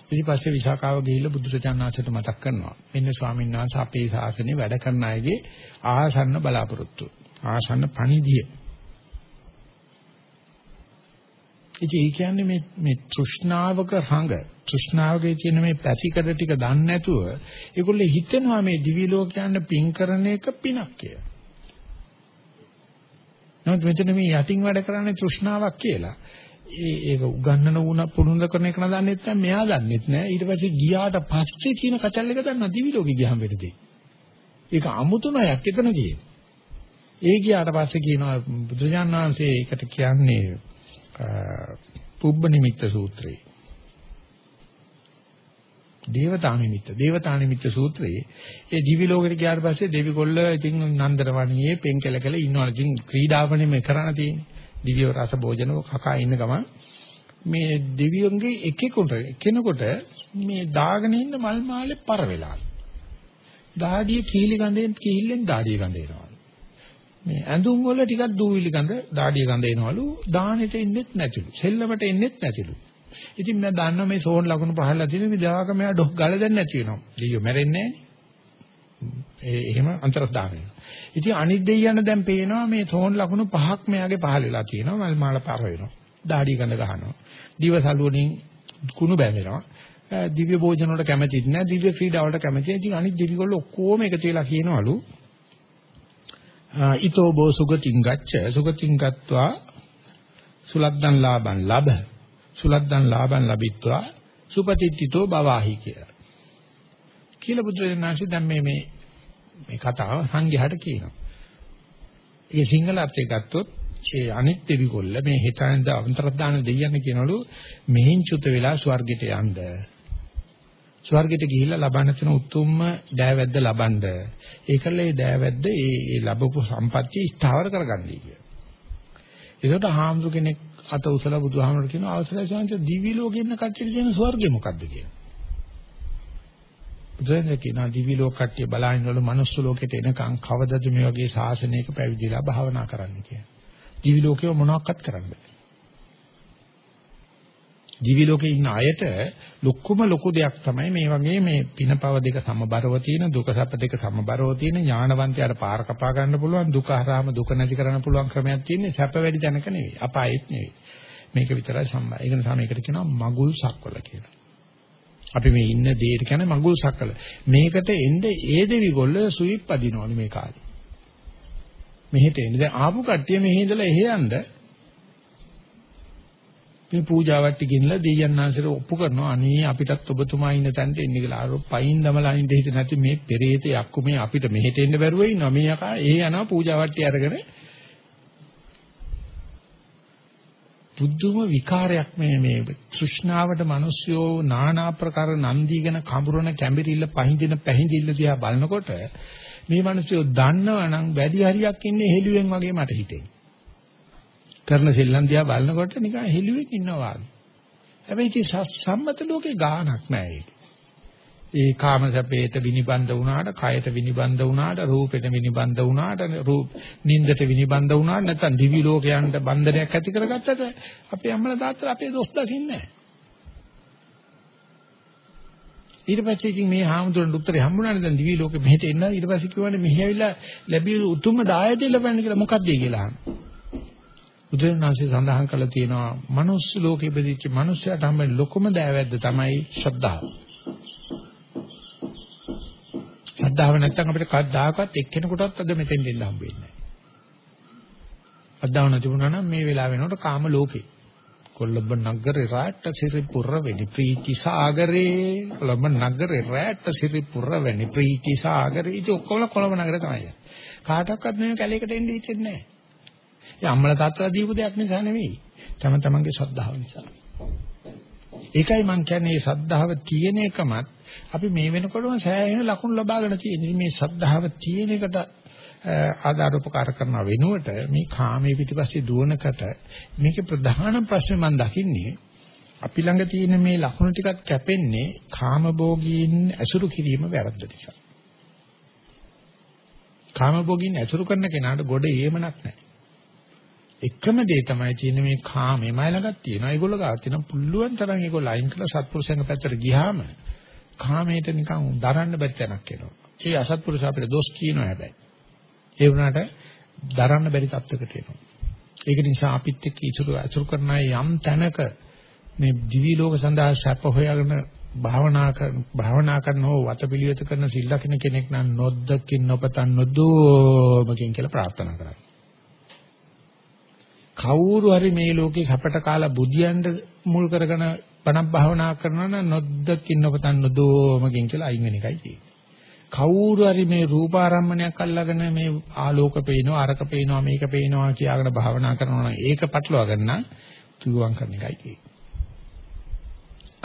ඊට පස්සේ විසාකාව ගිහිල්ලා බුදුරජාණන්සේට මතක් කරනවා. මෙන්න ස්වාමීන් වහන්සේ අපේ ශාසනය වැඩ කරන අයගේ ආසන්න බලාපොරොත්තු. ආසන්න පණිදිය. ඉතින් ඒ කියන්නේ මේ මේ තෘෂ්ණාවක රඟ තෘෂ්ණාවකේ තියෙන මේ පැතිකඩ ටික දන්නේ නැතුව ඒගොල්ලෝ හිතනවා මේ දිවි ලෝකයන් පින් කරන එක පිනක් කියලා. නමුත් මෙතන මේ යටින් වැඩ කරන්නේ තෘෂ්ණාවක් කියලා. ඒ ඒක උගන්නන වුණ පුරුඳ කරන එක නදන්නෙත් නැහැ මෙයා දන්නෙත් නැහැ ඊට පස්සේ ගියාට පස්සේ කියන කචල් එක දන්නා දිවි ලෝකෙ ගියාම වෙන්නේ. ඒක අමුතුමයක් එතන කියන්නේ. ඒ ගියාට පස්සේ කියනවා බුදුජානනාංශයේ ඒකට කියන්නේ පුබ්බ නිමිත්ත සූත්‍රයේ. දේවතා නිමිත්ත. දේවතා නිමිත්ත සූත්‍රයේ ඒ දිවි ලෝකෙට ගියාට පස්සේ දෙවිගොල්ල ඉතින් නන්දරවණියේ පෙන්කල කළ ඉන්නවා. ඉතින් ක්‍රීඩාවනේ මේ කරණ තියෙන්නේ. දිව්‍ය රස භෝජන කකා ඉන්න ගමන් මේ දෙවියන්ගේ එකෙකුට කෙනෙකුට මේ දාගෙන ඉන්න මල් මාලේ පර වෙලා. දාඩිය කීලි ගඳෙන් කිහිල්ලෙන් දාඩිය ගඳ එනවා. මේ ඇඳුම් වල ටිකක් දූවිලි ගඳ දාඩිය ගඳ එනවලු දානෙට එන්නෙත් නැතිලු. සෙල්ලමට එන්නෙත් නැතිලු. ඉතින් මම දන්නවා මේ සෝන් ලකුණු පහළලා තියෙන විදාක මෙයා ඩොක් ගල දැන් නැති වෙනවා. දෙයියෝ මැරෙන්නේ ඒ එහෙම අන්තරදාන වෙනවා. ඉතින් අනිත් දෙයියන් දැන් පේනවා මේ සෝන් ලකුණු පහක් මෙයාගේ පහළ වෙලා තියෙනවා. මල් මාල පාර වෙනවා. දාඩිය ගඳ ගහනවා. දිව සලුවලින් කුණු බැඳෙනවා. දිව්‍ය භෝජන වලට කැමතිත් නැහැ. දිව්‍ය ක්‍රීඩා වලට කැමතියි. ඉතින් අනිත් දෙවිගොල්ලෝ ඔක්කොම එකතු වෙලා කියනවලු ඊතෝ බෝ සුගතින් ගච්ඡ සුගතින් ගත්වා සුලද්දන් ලාභං ලබ සුලද්දන් ලාභං ලැබිත්වා සුපතිත්තිතෝ බවාහි කියලා. කියලා බුදුරජාණන්සේ දැන් මේ මේ මේ කතාව සංඝයාට කියනවා. ඒ සිංහල අර්ථය ගත්තොත් ඒ අනිත් දෙවිගොල්ල මේ හිතන අන්තරදාන දෙයියන් කියනවලු මෙහින් චුත වෙලා ස්වර්ගයට යන්න. ස්වර්ගයට ගිහිල්ලා ලබන්න තියෙන උතුම්ම දෑවැද්ද ලබන්න. ඒකල ඒ දෑවැද්ද ඒ ඒ ලැබපු සම්පත්තිය ස්ථාවර කරගන්නයි කිය. ඒකට හාමුදුර කෙනෙක් අත උසලා බුදුහාමර කියන අවසරයි සංස දිවි ලෝකෙ ඉන්න කට්ටියට කියන ස්වර්ගය මොකද්ද කියලා. බුදුරජාණන් කියනවා දිවි ලෝක කට්ටිය බලහින්න වල මනුස්ස ලෝකෙට එනකන් කවදද මේ වගේ ශාසනයක පැවිදිලා භාවනා කරන්න කියලා. දිවි ලෝකේ මොනවක්වත් කරන්න බෑ. දිවි ලෝකේ ඉන්න අයට ලොකුම ලොකු දෙයක් තමයි මේ වගේ මේ පිනපව දෙක සමබරව තියෙන දුක සැප දෙක සමබරව තියෙන ඥානවන්තයාට පාර කපා ගන්න පුළුවන් දුක හරහාම දුක නැති කරන්න පුළුවන් ක්‍රමයක් තියෙන්නේ සැප වැඩි තැනක නෙවෙයි අපායෙත් නෙවෙයි මේක විතරයි සම්බන්ධ. ඒක නිසා මේකට කියනවා මගුල් සක්වල කියලා. අපි මේ ඉන්න දෙයට කියන්නේ මගුල් සක්වල. මේකට එන්නේ ඒ දෙවිගොල්ල සුවිප් අදිනවලු මේ කාලේ. මෙහෙට එන්නේ. දැන් ආපු කට්ටිය මෙහි ඉඳලා එහෙ යන්න මේ පූජාවට ගෙනලා දෙයයන් ආන්සර ඔප්පු කරනවා. අනේ අපිටත් ඔබතුමා ඉන්න තැනට එන්න කියලා. අර පයින් දමලා ඉඳ හිට නැති මේ පෙරේත යක්කු මේ අපිට මෙහෙට එන්න බැරුව ඉන්නවා. මේ යකා ඒ යනවා පූජාවට අරගෙන. බුද්ධම විකාරයක් මේ මේ තෘෂ්ණාවට මිනිස්සුયો নানা ආකාර නන්දීගෙන කඹරන කැඹිරිල්ල පහින්දින පැහින්දිල්ල දිහා බලනකොට මේ මිනිස්සුયો දන්නවනම් වැඩි හරියක් ඉන්නේ හෙළුවෙන් වගේ මට හිතෙන්නේ කරන සෙල්ලම් දිහා බලනකොට නිකන් හෙළුවෙක් ඉන්නවා වගේ. හැබැයි ඉතින් සම්මත ලෝකේ ගාණක් නැහැ ඒක. ඒ කාම සැපේට විනිබන්ධ වුණාට, කයට විනිබන්ධ වුණාට, රූපෙට විනිබන්ධ වුණාට, රූප නින්දට විනිබන්ධ වුණාට නැත්නම් දිවි ලෝකයන්ට බන්ධනයක් ඇති කරගත්තට අපේ අම්මලා තාත්තලා අපේ දොස් දකින්නේ නැහැ. ඊට පස්සේ ඉතින් මේ හාමුදුරන් උත්තරේ හම්බුණානේ දැන් දිවි ලෝකෙ මෙහෙට එන්න ඊට පස්සේ කිව්වනේ මෙහි ඇවිල්ලා ලැබිය උතුම්ම දායදේ ලබන්න කියලා මොකක්ද කියලා අහනවා. බුදුරජාණන්සේ සඳහන් කළා තියෙනවා මනුස්ස ලෝකෙ ඉපදිච්ච මිනිස්සයාට හම්බෙන ලොකුම දෑවැද්ද තමයි ශ්‍රද්ධාව. ශ්‍රද්ධාව නැත්නම් අපිට කවදාකවත් එක්කෙනෙකුටවත් අද මෙතෙන් දෙන්න හම්බෙන්නේ නැහැ. ශ්‍රද්ධාව නැති වුණා නම් මේ වෙලාව වෙනකොට කාම ලෝකේ. කොළඹ නගරේ රාට සිරිපුර වෙනි ප්‍රීති සාගරේ කොළඹ නගරේ රාට සිරිපුර වෙනි ප්‍රීති සාගරේ ඉතින් ඔක්කොම කොළඹ නගරේ තමයි. කාටවත් මේ කැලේකට එන්න හිතෙන්නේ නැහැ. ඒ අම්මලා තාත්තලා දීපු දෙයක් නිසා නෙවෙයි. තම තමන්ගේ ශ්‍රද්ධාව නිසා. ඒකයි මම කියන්නේ මේ ශ්‍රද්ධාව තියෙන එකමත් අපි මේ වෙනකොටම සෑහෙන ලකුණු ලබාගෙන තියෙන්නේ. මේ ශ්‍රද්ධාව තියෙන එකට ආදාර උපකාර කරන වෙනුවට මේ කාමයේ පිටිපස්සේ දුවනකට මේකේ ප්‍රධාන ප්‍රශ්නේ මම දකින්නේ අපි ළඟ තියෙන මේ ලකුණු ටිකක් කැපෙන්නේ කාමභෝගීන් ඇසුරු කිරීම වැරද්ද නිසා. කාමභෝගීන් ඇසුරු කරන කෙනාට ගොඩ ඒමනක් නැහැ. එකම දේ තමයි තියෙන්නේ මේ කාමේ මයි ළඟක් තියෙනවා. ඒගොල්ලෝ ගාව තියෙනවා පුළුවන් තරම් ඒගොල්ලෝ අයින් කළා සත්පුරුෂයන්ග පැත්තට ගියාම කාමයට නිකන් දරන්න බැරි තැනක් එනවා. ඒ අසත්පුරුෂ අපිට දොස් කියනවා හැබැයි. ඒ වුණාට දරන්න බැරි තත්යකට එනවා. ඒක නිසා අපිත් එක්ක ඉතුරු අසුරු කරන යම් තැනක මේ දිවි ලෝක සඳහා සැප හොයාගෙන භාවනා කරන භාවනා කරනෝ වතපිලියත කරන සිල්ලකින කෙනෙක් නම් නොද්දකින් නොපතන් නොදෝමකින් කියලා ප්‍රාර්ථනා කරා. කවුරු හරි මේ ලෝකේ සැපට කාලා බුදියන්ඩ මුල් කරගෙන බණක් භාවනා කරනවා නම් නොද්දකින් නොපතන් නොදෝමකින් කියලා අයින් වෙන එකයි තියෙන්නේ. කවුරු හරි මේ රූපාරම්මණයක් අල්ලගෙන මේ ආලෝක පේනවා අරක පේනවා මේක පේනවා කියාගෙන භාවනා කරනවා නම් ඒක පටලවා ගන්න තුරුවන් කරන එකයි තියෙන්නේ.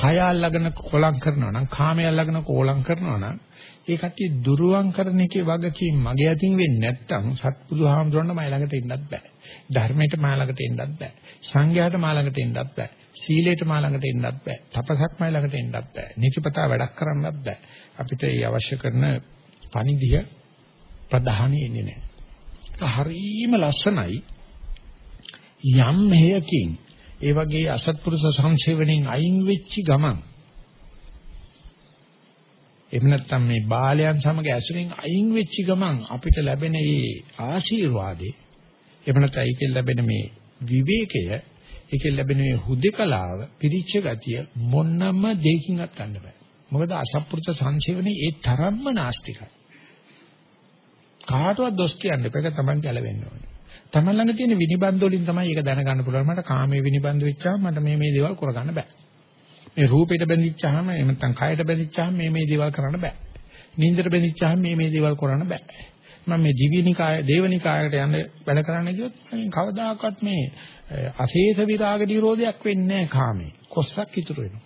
කය අල්ලගෙන කොලම් කරනවා නම් කාමය අල්ලගෙන කොලම් කරනවා නම් ඒ කට්ටිය දුරුවන් කරන එකේ වගකීම් මගේ අතින් වෙන්නේ නැත්නම් සත්පුදුහාමුදුරන්ට මයි ළඟට එන්නත් බෑ. ධර්මයට මා ළඟට එන්නත් බෑ. සංඝයාට මා ළඟට එන්නත් බෑ. සීලයට මා ළඟට එන්නත් බෑ. තපසක් මයි ළඟට එන්නත් බෑ. නිතිපතා වැඩක් කරන්නත් බෑ. අපිට ඒ අවශ්‍ය කරන පණිදිය ප්‍රධානී ඉන්නේ නැහැ. හරීම ලස්සනයි යම් හේයකින් ඒ වගේ අසත්පුරුෂ සංසේවණෙන් අයින් වෙච්ච ගමන් එහෙම නැත්නම් මේ බාලයන් සමග ඇසුරින් අයින් වෙච්ච ගමන් අපිට ලැබෙන මේ ආශිර්වාදේ එහෙම නැත්නම් ඒකෙන් ලැබෙන මේ විවේකය ඒකෙන් ලැබෙන මේ හුදකලාව පිරිච්ච ගතිය මොනම දෙයකින්වත් ගන්න බෑ. මොකද අසත්පුරුෂ සංසේවණේ ඒ තරම්ම නාස්තිකයි. කාටවත් දොස් කියන්න එපා. ඒක Taman ගැලවෙන්න ඕනේ. තමන් ළඟ තියෙන විනිබන්ධ වලින් තමයි ඒක දැනගන්න පුළුවන්. මට කාමයේ විනිබන්ධ වෙච්චාම මට මේ මේ දේවල් කරගන්න බෑ. මේ රූපෙට බැඳිච්චාම එහෙම නැත්නම් කයට බැඳිච්චාම මේ මේ දේවල් කරන්න බෑ. නින්දට බැඳිච්චාම මේ මේ දේවල් කරන්න බෑ. මම මේ දිව්‍යනිකාය දේවනිකායකට යන්න වැඩ කරන්න ගියොත් මම කවදාකවත් මේ අශේෂ විරාග නිරෝධයක් වෙන්නේ නැහැ කාමේ. කොස්සක් ඉතුරු වෙනවා.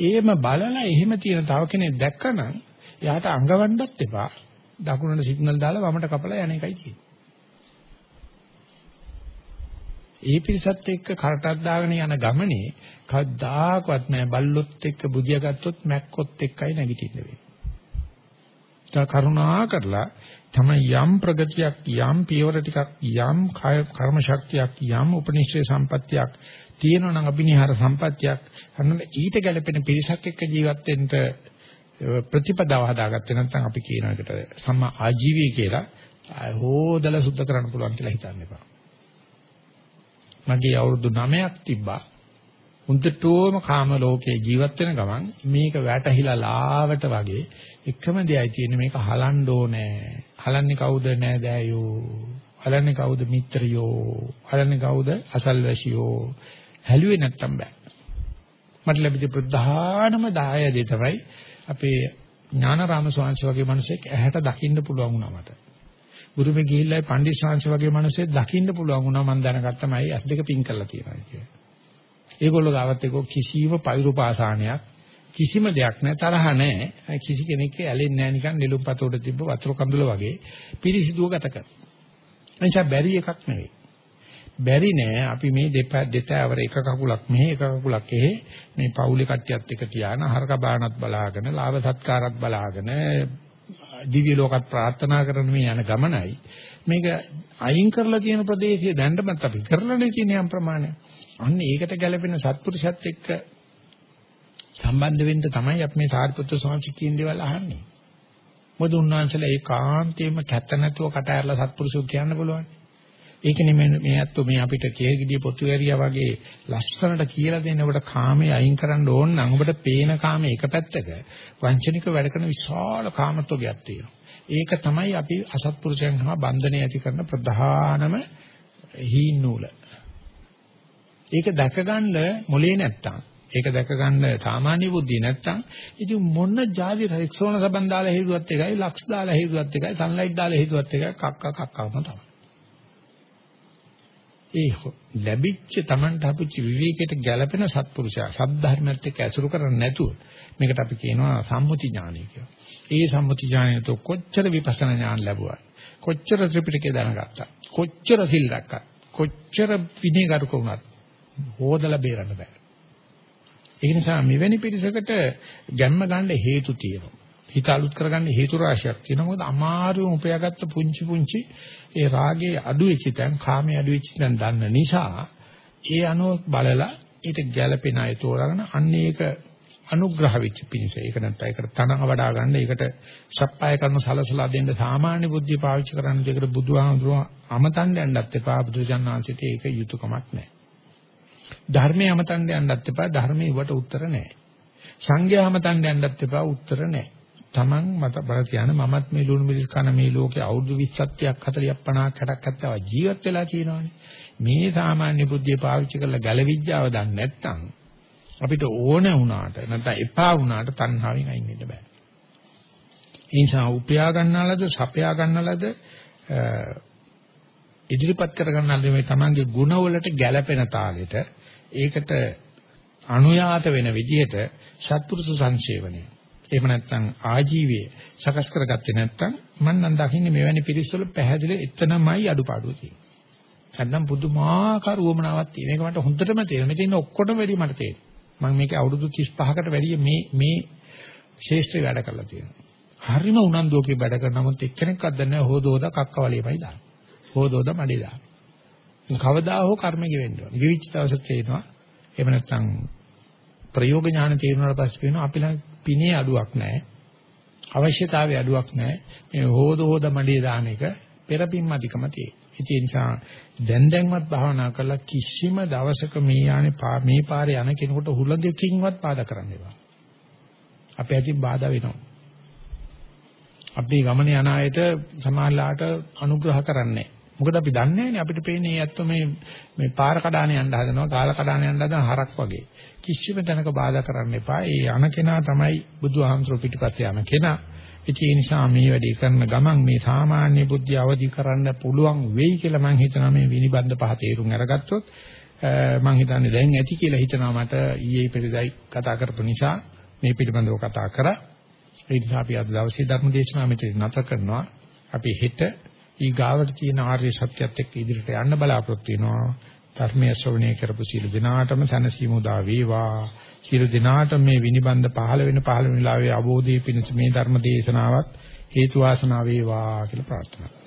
එහෙම බලලා එහෙම තියෙන තව කෙනෙක් දැක්කනම් එයාට අඟවන්නත් එපා. දකුණට සිග්නල් දාලා වමට කපලා යන එකයි තියෙන්නේ. ඒ පිරිසත් එක්ක කරටක් දාගෙන යන ගමනේ කවදාකවත් නෑ බල්ලොත් එක්ක බුදියා ගත්තොත් මැක්කොත් එක්කයි නැගිටින්න වෙන්නේ. ඒක කරුණා කරලා තමයි යම් ප්‍රගතියක් යම් පියවර ටිකක් යම් කර්ම ශක්තියක් යම් උපනිෂේ සම්පත්තියක් තියෙනවා නම් අභිනිහාර සම්පත්තියක් අන්න ඊට ගැලපෙන පිරිසක් එක්ක ජීවත් වෙන්න ප්‍රතිපදාව හදාගත්තේ නැත්නම් අපි කියන එකට සම්මා ආජීවී කියලා හොදලා සුද්ධ කරන්න පුළුවන් කියලා හිතන්න එපා. මගේ අවුරුදු 9ක් තිබ්බා. හුඳටෝම කාම ලෝකේ ජීවත් වෙන ගමන් මේක වැටහිලා ලාවට වගේ එකම දෙයයි තියෙන්නේ මේක හලන්න ඕනේ. හලන්නේ කවුද නෑ දෑයෝ. හලන්නේ කවුද මිත්‍රයෝ. හලන්නේ කවුද අසල්වැසියෝ. හැලුවේ නැත්තම් බෑ. මට ලැබිච්ච ප්‍රධානම දායදේ තමයි අපේ ඥානාරාම ස්වාමීන් වගේ මිනිසෙක් ඇහැට දකින්න පුළුවන් වුණා මට. ගුරුමෙ ගිහිල්ලා පණ්ඩිත ශාංශ වගේ මිනිස්සෙක් දකින්න පුළුවන් වුණා මම දැනගත්තමයි ඇස් දෙක පින් කරලා තියෙනවා කියලා. ඒගොල්ලෝ ගාවත් ඒක කිසිම පෛරුපාසානයක් කිසිම දෙයක් නැහැ තරහ නැහැ. කිසි කෙනෙක් ඇලෙන්නේ නැහැ නිකන් නිලුම්පත උඩ තිබ්බ වතුර කඳුල වගේ පිරිසිදුව ගත කරනවා. එනිසා බැරි එකක් නෙවෙයි. බැරි නෑ අපි මේ දෙපා දෙතවර එක කකුලක් මෙහෙ එක කකුලක් එහෙ මේ පවුලේ කට්ටියත් එක තියාන හරක බානත් බලාගෙන ලාභ සත්කාරත් බලාගෙන දිව්‍ය ලෝකත් ප්‍රාර්ථනා කරන මේ යන ගමනයි මේක අයින් කරලා තියෙන ප්‍රදේශය දැන්නමත් අපි කරලානේ තියෙන යම් ප්‍රමාණය. අන්න ඒකට ගැලපෙන සත්පුරුෂයත් එක්ක සම්බන්ධ වෙන්න තමයි අපි මේ සාරිපුත්‍ර ස්වාමීන් කියන දේවල් අහන්නේ. මොකද උන්වහන්සේලා ඒකාන්තයෙන්ම කැත නැතුව කට ඇරලා සත්පුරුෂෝ කියන්න පුළුවන්. ඒකනේ මේ මේ අත්තු මේ අපිට කේගිඩිය පොතු ඇරියා වගේ ලස්සනට කියලා දෙන්න ඔබට කාමයේ අයින් කරන්න ඕන නම් ඔබට පේන කාමයේ එක පැත්තක වංචනික වැඩ කරන විශාල කාමත්වයක් තියෙනවා. ඒක තමයි අපි අසත්පුරුෂයන් හා බන්ධනය ඇති කරන ප්‍රධානම හීන නූල. ඒක දැකගන්න මොලේ නැත්තම් ඒක දැකගන්න සාමාන්‍ය බුද්ධිය නැත්තම් ඉතින් මොන જાති රික්සෝන සබන් දාලා හේතුවත් එකයි ලක්ස් දාලා හේතුවත් එකයි සන්ලයිට් දාලා හේතුවත් එකයි කක්ක කක්කවම තමයි. ඒ ලැබිච්ච Tamanට හපුච්ච විවේකයට ගැළපෙන සත්පුරුෂයා සද්ධර්මයත් එක්ක ඇසුරු කරන්නේ නැතුව මේකට අපි කියනවා සම්මුති ඥානය කියලා. ඒ සම්මුති ඥානයට කොච්චර විපස්සනා ඥාන ලැබුවා. කොච්චර ත්‍රිපිටකය දැනගත්තා. කොච්චර සිල් රැක්කා. කොච්චර විනයගරුක වුණත් හොදලා බේරන්න බෑ. ඒ නිසා මෙවැනි පිරිසකට ගැම්ම ගන්න හේතු තියෙනවා. හිත අලුත් කරගන්න හේතු රාශියක් තියෙනවා. මොකද අමාරුවෙන් උපයාගත්ත පුංචි පුංචි ඒ රාගයේ අඩු වෙච්ච තැන්, කාමයේ අඩු වෙච්ච තැන් දන්න නිසා ඒ අනුව බලලා ඊට ගැළපෙන අය තෝරාගෙන අන්න ඒක අනුග්‍රහ වෙච්ච පිණිස. ඒක නැත්නම් ඒකට තන වඩා ගන්න, ඒකට සප්පාය කරන සලසලා දෙන්න සාමාන්‍ය බුද්ධිය පාවිච්චි කරන්න දෙයකට බුදුහාමුදුරුවෝ අමතන්න යන්නත් එපා. බුදුජානනාංශයට ඒක යුතුයකමක් නැහැ. ධර්මයේ අමතන්න යන්නත් එපා. ධර්මයේ වට උත්තර නැහැ. සංඝයා අමතන්න යන්නත් එපා. උත්තර නැහැ. Taman මත බල කියන මමත් මේ ලුණු මිරිස් කන මේ ලෝකේ අවුරුදු 20ක් 40ක් 50ක් 60ක් 70ක් ජීවත් වෙලා තියෙනවානේ. මේ සාමාන්‍ය බුද්ධිය පාවිච්චි කරලා ගැලවිඥාව දන්නේ නැත්නම් අපිට ඕන වුණාට නැත්නම් එපා වුණාට තණ්හාවෙන් අයින් වෙන්න බෑ. ඒ නිසා උපයා ගන්නාලද සපයා ගන්නාලද ඉදිරිපත් කර ගන්නාලද මේ Tamanගේ ගුණවලට ගැළපෙන තාලෙට ඒකට අනුයාත වෙන විදිහට සත්පුරුෂ සංසේවනය. එහෙම නැත්නම් ආජීවයේ සකස් කරගත්තේ නැත්නම් මම නම් දකින්නේ මෙවැනි පිරිස්වල පැහැදිලි එතනමයි අඩුපාඩුව තියෙන්නේ. නැත්නම් පුදුමාකාර උවමනාවක් තියෙන. ඒක මට හොඳටම තේරෙනවා. මෙතන ඔක්කොටම වැඩි මට තේරෙනවා. මම මේක අවුරුදු 35කට වැඩිය මේ මේ ශේෂ්ත්‍රය වැඩ කරලා තියෙනවා. හරිම උනන්දුවකින් වැඩ කරන නමුත් එක්කෙනෙක්වත් දන්නේ නැහැ හොදෝද කක්කවලියමයි දාන්නේ. හොදෝද මඩේ දාන්නේ. කවදා හෝ කර්ම ගෙවෙන්න ඕන. ගෙවිච්ච දවසට තේනවා. එහෙම නැත්නම් ප්‍රයෝග ඥාන තේරුණාට පස්සේ කියනවා අපි ළඟ පිනේ අඩුවක් නැහැ. අවශ්‍යතාවයේ අඩුවක් නැහැ. මේ හොද හොද මඩේ දාන එක පෙරපින් මදිකම තියෙන්නේ. ඒ නිසා දැන් දැන්වත් භාවනා කරලා කිසිම දවසක මේ යන්නේ මේ පාරේ යන කෙනෙකුට හුළඟකින්වත් පාදා කරන්න එපා. අපේ ඇති බාධා වෙනවා. අපි ගමන යන අයට සමාජලාට අනුග්‍රහ කරන්නේ මොකද අපි දන්නේ නැහැනේ. අපිට පේන්නේ මේ ඇත්ත මේ මේ පාර කඩාන යන්න හදනවා කාල කඩාන යන්න හදන හරක් වගේ. කිසිම තැනක බාධා කරන්න එපා. ඒ යන කෙනා තමයි බුදුහාමතුරු පිටිපස්සේ යන කෙනා. ඒ නිසා මේ වැඩේ කරන ගමන් මේ සාමාන්‍ය බුද්ධිය අවදි කරන්න පුළුවන් වෙයි කියලා මම හිතනවා මේ විනිබන්ධ පහ තේරුම් අරගත්තොත්. මම හිතන්නේ දැන් ඇති කියලා හිතනවා මට ඊයේ පෙරේදයි කතා කරපු නිසා මේ පිළිබඳව කතා කරා. ඒ නිසා අපි අද දවසේ ධර්ම දේශනාව මෙතන නැත කරනවා. අපි හෙට ඊ ගාවට තියෙන ආර්ය සත්‍යයත් එක්ක ඉදිරියට යන්න බලාපොරොත්තු වෙනවා. ධර්මයේ ශ්‍රවණය කරපු සීල දිනාටම සනසීම උදා වේවා. සීල දිනාට මේ විනිබන්ධ පහළ වෙන පහළ වෙන වෙලාවේ අවබෝධයේ පිණිස මේ ධර්ම දේශනාවත් හේතු වාසනා වේවා කියලා ප්‍රාර්ථනා කරනවා.